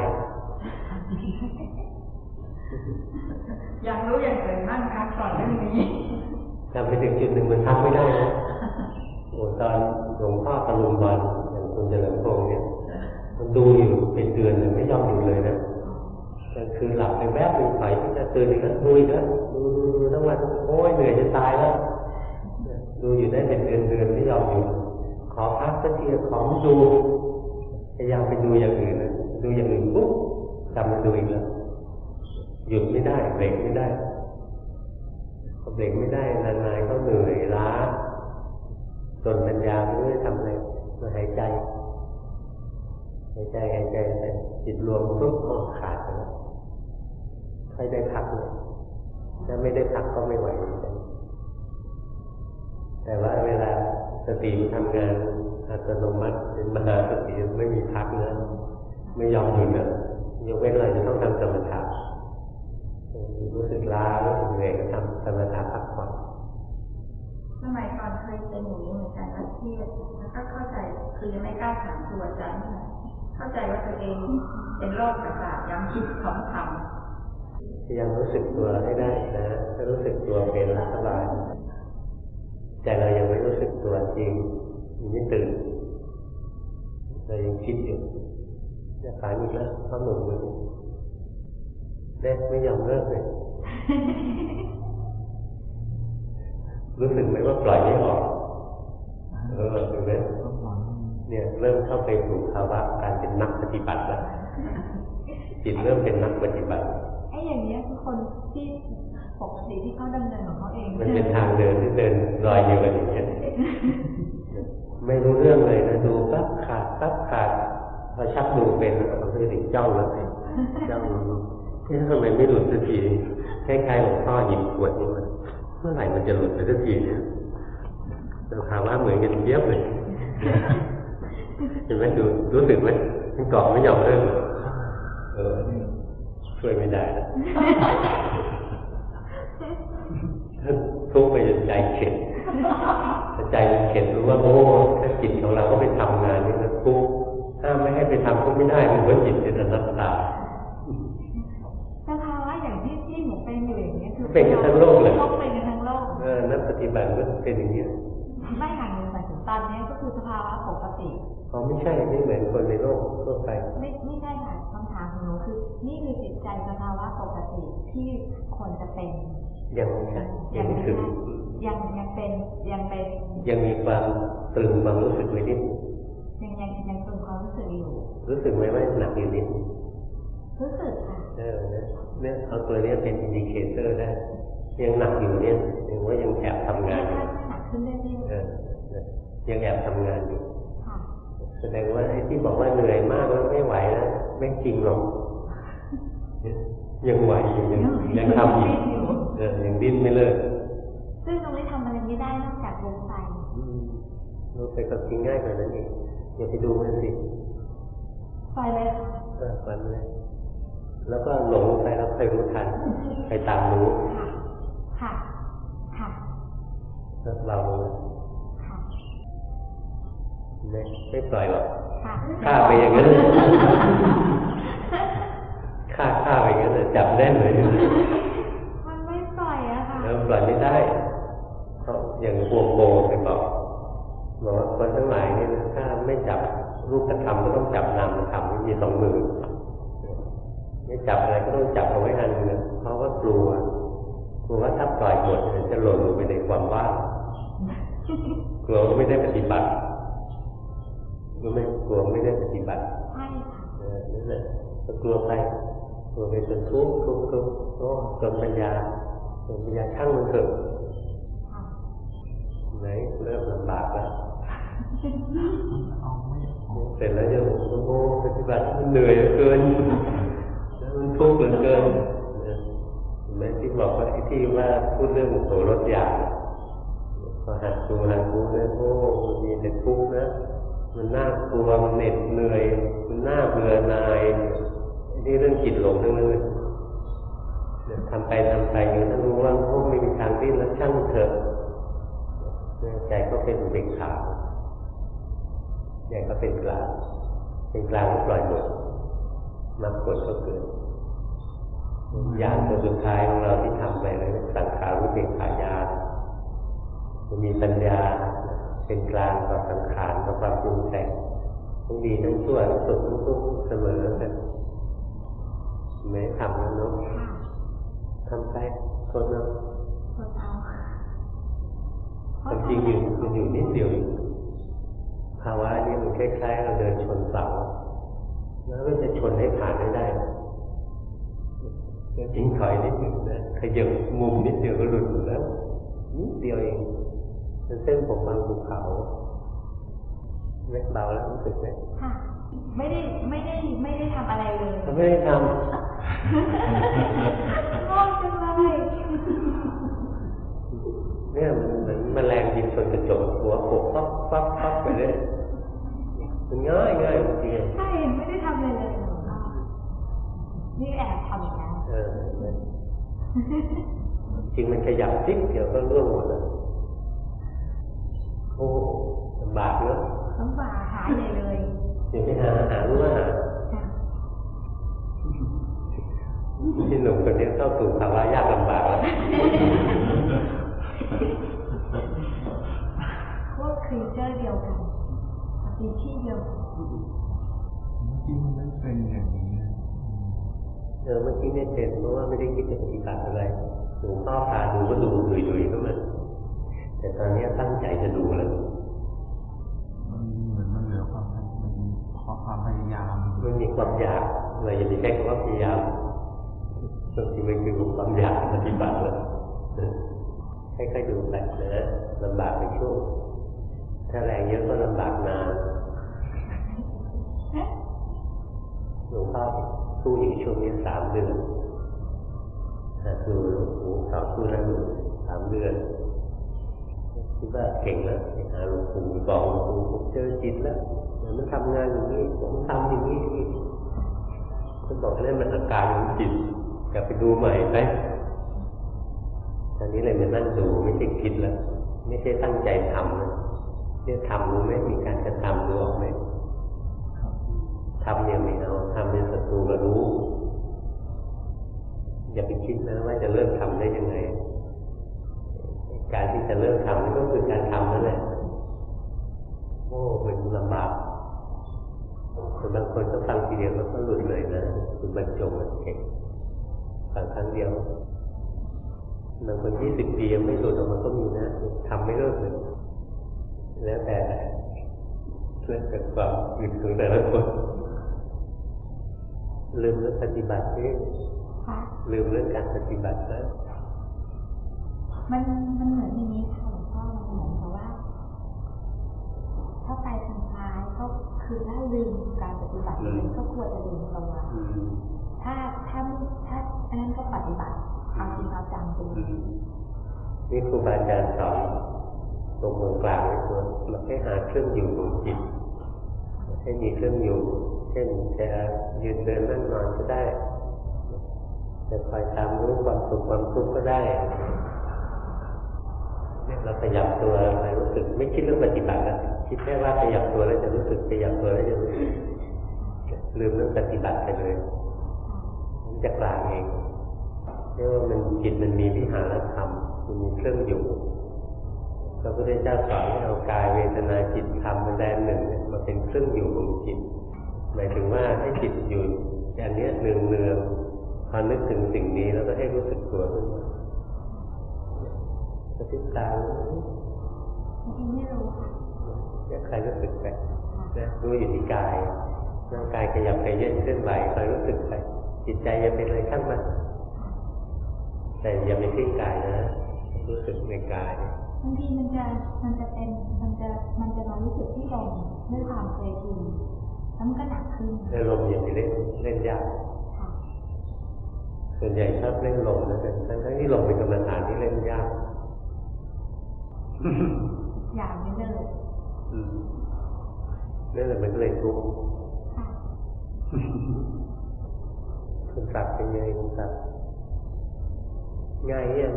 อยากรู้อย่างอื่นบ้างครับก่อนเรื่องนี้ทำไปถึงจุดหนึ่งมันพักไม่ได้นะโอ้ตอนหลวงพ่อตะลุมบอลอย่างคุณเจริญพงษ์เนี่ยมันดูอยู่เป็นเดือนเลยไม่ยอมหยุดเลยนะ แต่คือหลับไปแวบหนึ่งไปจะตื่นอีกแล้วดูอีกแล้วดูดูทั้งวันโอ้ยเหนื่อยจะตายแล้วดูอยู่ได้เป็นเดือนเดือนไม่ยอมหยุดขอพักสักทีขอไม่ดูพยายามไปดูอย่างอื่นนะดูอย่างอื่นปุ๊บกลับมาดูอีกแล้วหยุดไม่ได้เบรกไม่ได้พอเบรกไม่ได้นานๆก็เหนื่อยล้าจนปัญญาไม่รู้จะทำอะไรมาหายใจหายใจหายใจจิตรวมปุ๊บก็ขาดไปแล้ว ค่อยได้พักเลยถ้าไม่ได้พักก็ไม่ไหว แต่ว่าเวลาสติมันทำงานอัตโนมัติเป็นมหาสติไม่มีพักนะไม่ยอมหยุดนะยกเว้นเราจะต้องทำสมถะรู้สึกล้ารู้สึกเหนื่อยก็ทำสมถะพักผ่อนสมัยก่อนเคยเป็นอย่างนี้เหมือนกันนะที่แล้วก็เข้าใจคือยังไม่กล้าถามตัวอาจเข้าใจว่าตัวเองเป็นโรคประสาทยังคิดของทพ ยายามรู้สึกตัวให้ได้นะถ้ารู้สึกตัวเป็นแล้วสบายแต่เรายังไม่รู้สึกตัวจริงยังไม่ตื่นเรายังคิดอยู่จะขายอีกแล้วเขาหนุ่มมือเด็กไม่ยอมเลิกเลยรู้สึกไหมว่าปล่อยไม่ออกเออเห็นไหมเนี่ยเริ่มเข้าไปสู่ภาวะการเป็นนักปฏิบัติแล้วจิตเริ่มเป็นนักปฏิบัติ ไอ้อย่างเนี้ยคือคนที่ปกติที่เขาดำเนินของเขาเอง มันเป็นทางเดินที่เดินรอยเดียวกันอย่างเงี้ยไม่รู้เรื่องเลยนะดูปั๊บขาดปั๊บขาดพอชักดูเป็นแล้วมันก็จะถึงจ้องแล้วไงจ้องนี่ทำไมไม่หลุดสักทีคล้ายๆหลวงพ่อหยิบขวดนี่มันเมื่อไหร่มันจะหลุดไปสักทีเนี่ยสภาวะเหมือนกันเยียบเลยเห็นไหมดูรู้สึกไหมมันเกาะไม่ยอมเลิกเลยเออ ช่วยไม่ได้นะทุกข์ไปจนใจเข็ดถ้าใจมันเข็ดรู้ว่าโอ้ถ้าจิตของเราก็ไปทำงานนี่นะทุกข์ถ้ามไม่ให้ไปทำก็ไม่ได้มันว่าจิตเป็นอนัตตาสภาวะอย่างที่ที่หนูเป็นอยู่อย่างเงี้ยคือเป็นกันทั้งโลกเลยต้องเป็นกันทั้งโลกเออนักปฏิบัติก็เป็นอย่างนี้ยไม่ห่างเลยแต่ถึงตอนเนี้ยก็คือสภาวะปกติเขาไม่ใช่ไม่เหมือนคนในโลกทั่วไปไม่ คือนี่คือจิตใจสภาวะปกติที่ควรจะเป็น ยังไม่ใช่ยังไม่ถึงยังยังเป็นยังเป็น ยังมีความตรึงความรู้สึกไว้นิดยังยังยังตรงความรู้สึกอยู่ รู้สึกไหมว่าหนักอยู่นิดรู้สึกค่ะเออเนี่ยเนี่ยเอาตัวเนี้ยเป็น indicator ได้ยังหนักอยู่เนี่ยยังว่ายังแอบทำงานอยู่ถ้าหนักขึ้นเรื่อยเออเนี่ยยังแอบทำงานอยู่ๆค่ะ แสดงว่าไอ้ที่บอกว่าเหนื่อยมากแล้วไม่ไหวแล้วไม่จริงหรอกยังไหวอยู่ยังยังทำอยู่เออยังดิ้นไม่เลิกซึ่งตรงนี้ทำอะไรไม่ได้นอกจากลงไปอืมเราไปกับจริงง่ายกว่านั้นอีกอย่าไปดูมันสิปล่อยเลยค่ะเออฝันเลยแล้วก็หลงไปแล้วใครรู้ทันใครตามรู้ค่ะค่ะค่ะแล้วเราค่ะ ไม่ไม่ปล่อยหรอกค่ะฆ่าไปอย่างนั้นเลยฆ่าฆ่าไปอย่างนั้นเลยจับได้เลยมันไม่ปล่อยอะค่ะแล้วปล่อยไม่ได้เพราะอย่างพวงโบไปบอกบอกว่าคนทั้งหลายเนี่ยนะถ้าไม่จับรูปธรรมก็ต้องจับนามธรรมมีสองมือไม่จับอะไรก็ต้องจับเอาไว้อันหนึงเพราะว่ากลัวกลัวว่าถ้าปล่อยหมดเนี่ยจะหล่นลงไปในความว่างกลัวว่าไม่ได้ปฏิบัติ กลัวไม่กลัวไม่ได้ปฏิบัติใช่ค่ะเออนั่นแหละก็กลัวไปกลัวไปจนทุกข์ทุกข์ทุกข์โอ้จนปัญญาจนปัญญาช่างมันเถอะค่ะไหนเริ่มลำบากแล้วเอาไม่ออกเสร็จแล้วยังโอ้โหปฏิบัติมันเหนื่อยเหลือเกินแล้วมันทุกข์เหลือเกินเห็นไหมที่บอกว่าไอ้ที่ว่าพูดเรื่องโสรถอยากพอหัดดูหัดดูเนี่ยโอ้มันมีแต่ทุกข์นะ มันน่ากลัวมันเหน็ดเหนื่อย มันน่าเบื่อหน่าย นี่เรื่องจิตหลงทั้งนั้นเลยทำไปทำไปอยู่ถ้ารู้ว่าโอ้ไม่มีทางดิ้นแล้วช่างเถอะใจก็เป็นอุเบกขาใจก็เป็นกลางเป็นกลางก็ปล่อยหมดมรรคผลก็เกิดญาตัวสุดท้ายของเราที่ทำไปเลยสังขารุเบกขายานมันมีปัญญา เป็นกลางต่อสังขารต่อความปรุงแต่งทั้งดีทั้งชั่วทั้งสุขทั้งทุกข์เสมอกันไม่ทำแล้วเนาะค่ะทำไปทนเอากดเอาค่ะความจริงอยู่มันอยู่นิดเดียวเองภาวะนี้มันคล้ายๆเราเดินชนเสาแล้วก็จะชนให้ผ่านไม่ได้ก็จริงถอยนิดหนึ่งนะขยับมุมนิดเดียวก็หลุดอยู่แล้วนิดเดียวเอง เป็นเส้นผมบางภูเขาเม็ดเบาแล้วรู้สึกไหมค่ะไม่ได้ไม่ได้ไม่ได้ทำอะไรเลยเราไม่ได้ทโง่จังเลยำเนี่ยมันเหมือนแมลงบินชนกระจกหัวโขกปั๊บปั๊บปั๊บไปเลยมันง่ายง่ายจริงๆใช่ไม่ได้ทำอะไรเลยอ่านี่แอบทำอีกแล้วเออจริงมันขยับจิ๊กเดี๋ยวก็ร่วงหมดแล้วโอ้ลำบากเนอะน้ำบาหายเลยเลยเดี๋ยวไปหาหารู้ว่าหาค่ะที่หนุ่มคนนี้เข้าสู่ภาวะยากลำบากแล้วพวกครีเจอร์เดียวกันสปีชีส์เดียวกันจริงๆมันไม่เป็นอย่างนี้นะเออเมื่อกี้ไม่เป็นเพราะว่าไม่ได้คิดจะปฏิบัติอะไรหลวงพ่อพาดูก็ดูดุยๆเข้ามา แต่ตอนนี้ตั้งใจจะดูแล้วมันเหมือนมันเหลือความมันมีความพยายามมันมีความอยากเราอย่าไปใช้คำว่าพยายามบางทีมันคือความอยากปฏิบัติแล้วให้ค่อยๆดูไปนะลำบากไปช่วงถ้าแรงเยอะก็ลำบากนานหลวงพ่อสู้อยู่ช่วงนี้สามเดือนแต่ดูหลวงปู่สอนสู้แล้วอยู่สามเดือน คิดว่าเก่งแล้วไปหาหลวงปู่บอกหลวงปู่ผมเจอจิตแล้วมันทำงานอย่างนี้ผมทำอย่างนี้อย่างนี้ท่านบอกนั่นมันอาการของจิตกลับไปดูใหม่ไปตอนนี้เลยมานั่งดูไม่ใช่คิดแล้วไม่ใช่ตั้งใจทำนะเนี่ยทำรู้ไหมมีการกระทำรู้ออกไหมครับทำยังไม่เอาทำเป็นศัตรูกับรู้ อย่าไปคิดนะว่าจะเริ่มทำได้ยังไง จะเริ่มทำนี่ก็คือการทำนั่นแหละโอ้มันลำบากคนบางคนก็ฟังทีเดียวแล้วก็หลุดเลยนะคือบรรจงมันเก่งฟังครั้งเดียวบางคนยี่สิบปียังไม่หลุดออกมาก็มีนะทำไม่เลิกเลยแล้วแต่เรื่องแต่ความอื่นของแต่ละคนลืมเรื่องปฏิบัตินี่ค่ะลืมเรื่องการปฏิบัตินะ มันมันเหมือนอย่างนี้ค่ะหลวงพ่อมันเหมือนกับว่า ถ้าไปทางซ้ายก็ก็คือถ้าลืมการปฏิบัติอืมมันก็ควรจะลืมตัวอืมถ้าถ้าถ้าอันนั้นก็ปฏิบัติเอาจริงเอาจังไปเลอืยมนี่ครูบาอาจารย์สอนตรงตรงกลางไว้ตัวเราให้หาเครื่องอยู่ของจิตให้มีเครื่องอยู่ เช่นจะยืนเดินนั่งนอนก็ได้จะคอยตามรู้ความสุขความทุกข์ก็ได้ เราขยับตัวอะไรรู้สึก ไม่คิดเรื่องปฏิบัติแล้วคิดแค่ว่าขยับตัวแล้วจะรู้สึกขยับตัวแล้วจะรู้สึกลืมเรื่องปฏิบัติไปเลยมันจะกลางเองเรียกว่ามันจิตมันมีวิหารธรรมมันมีเครื่องอยู่พระพุทธเจ้าสอนให้เอากายเวทนาจิตธรรมมันแดนหนึ่งมาเป็นเครื่องอยู่ของจิตหมายถึงว่าให้จิตอยู่อย่างเนี้ยเนืองเนืองพอนึกถึงสิ่งนี้แล้วก็ให้รู้สึกตัวขึ้นมา ระพริบตาบางทีไม่รู้ค่ะเนี่ยใครรู้สึกไปนะรู้อยู่ที่กายร่างกายขยับไปเยื่นเคลื่อนไหวคอยรู้สึกไป จิตใจอย่าเป็นอะไรข้างมันแต่อย่าไปทิ้งกายนะ รู้สึกในกายบางทีมันจะมันจะเป็นมันจะมันจะมารู้สึกที่ลมด้วยความเคยชินแล้วมันก็หนักขึ้นในลมอย่าไปเล่นเล่นยากค่ะส่วนใหญ่ชอบเล่นลมนะแต่ทั้งๆที่ลมเป็นกรรมฐานที่เล่นยาก อย่างนี้เลยอืมนั่นแหละมันก็เลยทุกข์ค่ะคุณกลับเป็นไงคุณกลับง่ายยัง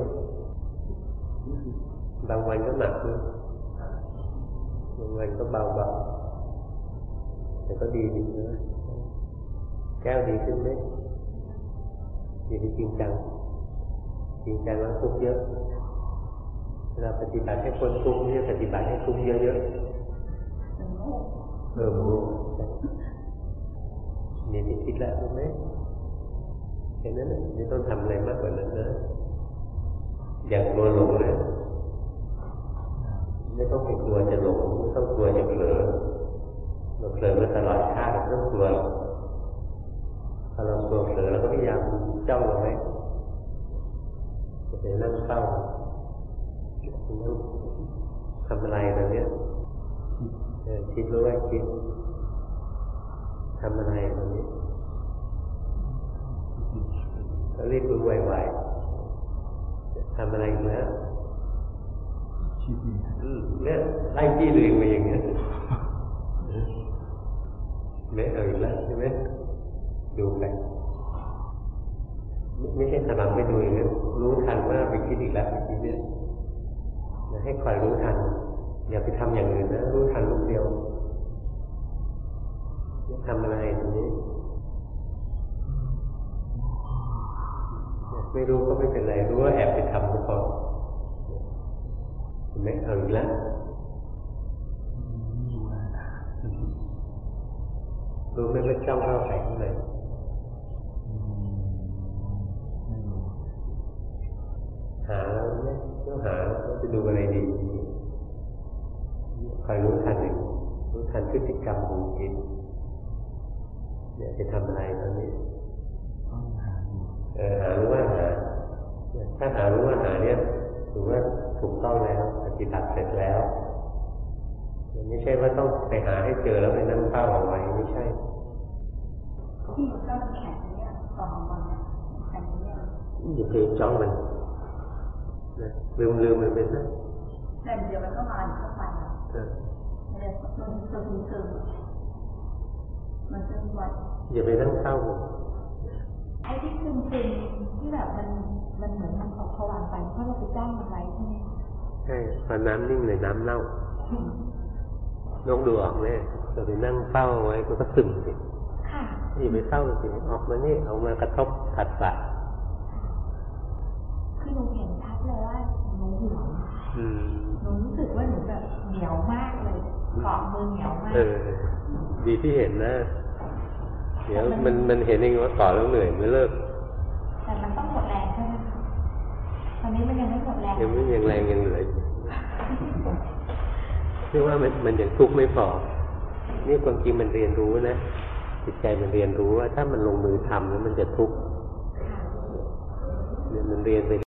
เบาเบาๆแต่ก็ดีดีนะแก้วดีขึ้นไหมดีดีจริงจังจริงจังแล้วทุกข์เยอะเวลาปฏิบัติให้คนทุกข์ไม่ใช่ปฏิบัติให้ทุกข์เยอะๆเออรู้ใช่มีที่คิดแล้วรู้ไหมแค่นั้นน่ะไม่ต้องทำอะไรมากกว่านั้นนะอย่างกลัวหลงนะไม่ต้องไปกลัวจะหลงไม่ต้องกลัวจะเผลอเราเผลอมาตลอดชาติไม่ต้องกลัวหรอกพอเรากลัวเผลอเราก็พยายามจ้องเอาไว้จะนั่งเฝ้านั่ง ทำอะไรตอนเนี้คิดรู้ว่าคิดทำอะไรตอนนี้ก็รีบรู้ไวๆทำอะไรอีกแล้วเนี่ยไล่จี้เองไปอย่างเงี้ยไม่เอาอีกแล้วใช่ไหมดูไปไม่ใช่ถนัดไม่ดูอย่างนี้รู้ทันว่าไปคิดอีกแล้วไปคิดเนี่ย ให้คอยรู้ทัน อย่าไปทำอย่างอื่นนะ รู้ทันลูกเดียวจะทำอะไรตรงนี้ ไม่รู้ก็ไม่เป็นไร รู้ว่าแอบไปทำก็พอเห็นไหมเอาอีกแล้วรู้นะรู้ไหมว่าจ้องเข้าไปข้างในอืมไม่รู้หาแล้วไหม ต้องหาว่าจะดูอะไรดีคอยรู้ทันหนึ่งรู้ทันพฤติกรรมของจิตเนี่ยจะทำอะไรตอนนี้ต้องหาอยู่เออหารู้ว่าหาถ้าหารู้ว่าหาเนี่ยถือว่าถูกต้องแล้วปฏิบัติเสร็จแล้วมันไม่ใช่ว่าต้องไปหาให้เจอแล้วไปนั่งเฝ้าเอาไว้ไม่ใช่ที่ก็มันแข็งเนี่ยสองวันเนี่ยแข็งเนี่ยอย่าไปจ้องมันนะ ลืมลืมมันไปซะแต่เดี๋ยวมันก็มาอีกสักวันอะเออมันจะมันซึมซึมมันซึมวันอย่าไปนั่งเฝ้ามันไอ้ที่ซึมซึมที่แบบมันมันเหมือนมันออกผวังไปเพราะเราไปจ้องมันไว้ใช่ไหมคะใช่พอน้ำนิ่งเลยน้ำเน่าลองดูออกไหมเราไปนั่งเฝ้าไว้มันก็ซึมสิค่ะอย่าไปเฝ้าสิออกมานี่เอามากระทบผัสสะคือหนูเห็น หนูรู้สึกว่าหนูแบบเหนียวมากเลยเกาะมือเหนียวมากเออ ดีที่เห็นนะ เดี๋ยวมันมันเห็นเองว่าต่อแล้วเหนื่อยไม่เลิก แต่มันต้องหมดแรงใช่ไหมคะตอนนี้มันยังไม่หมดแรง ยังไม่ยังแรงยังเหลืออยู่เชื่อว่ามันมันยังทุกข์ไม่พอ นี่ความจริงมันเรียนรู้นะจิตใจมันเรียนรู้ว่าถ้ามันลงมือทำแล้วมันจะทุกข์ค่ะเนี่ยมันเรียนไป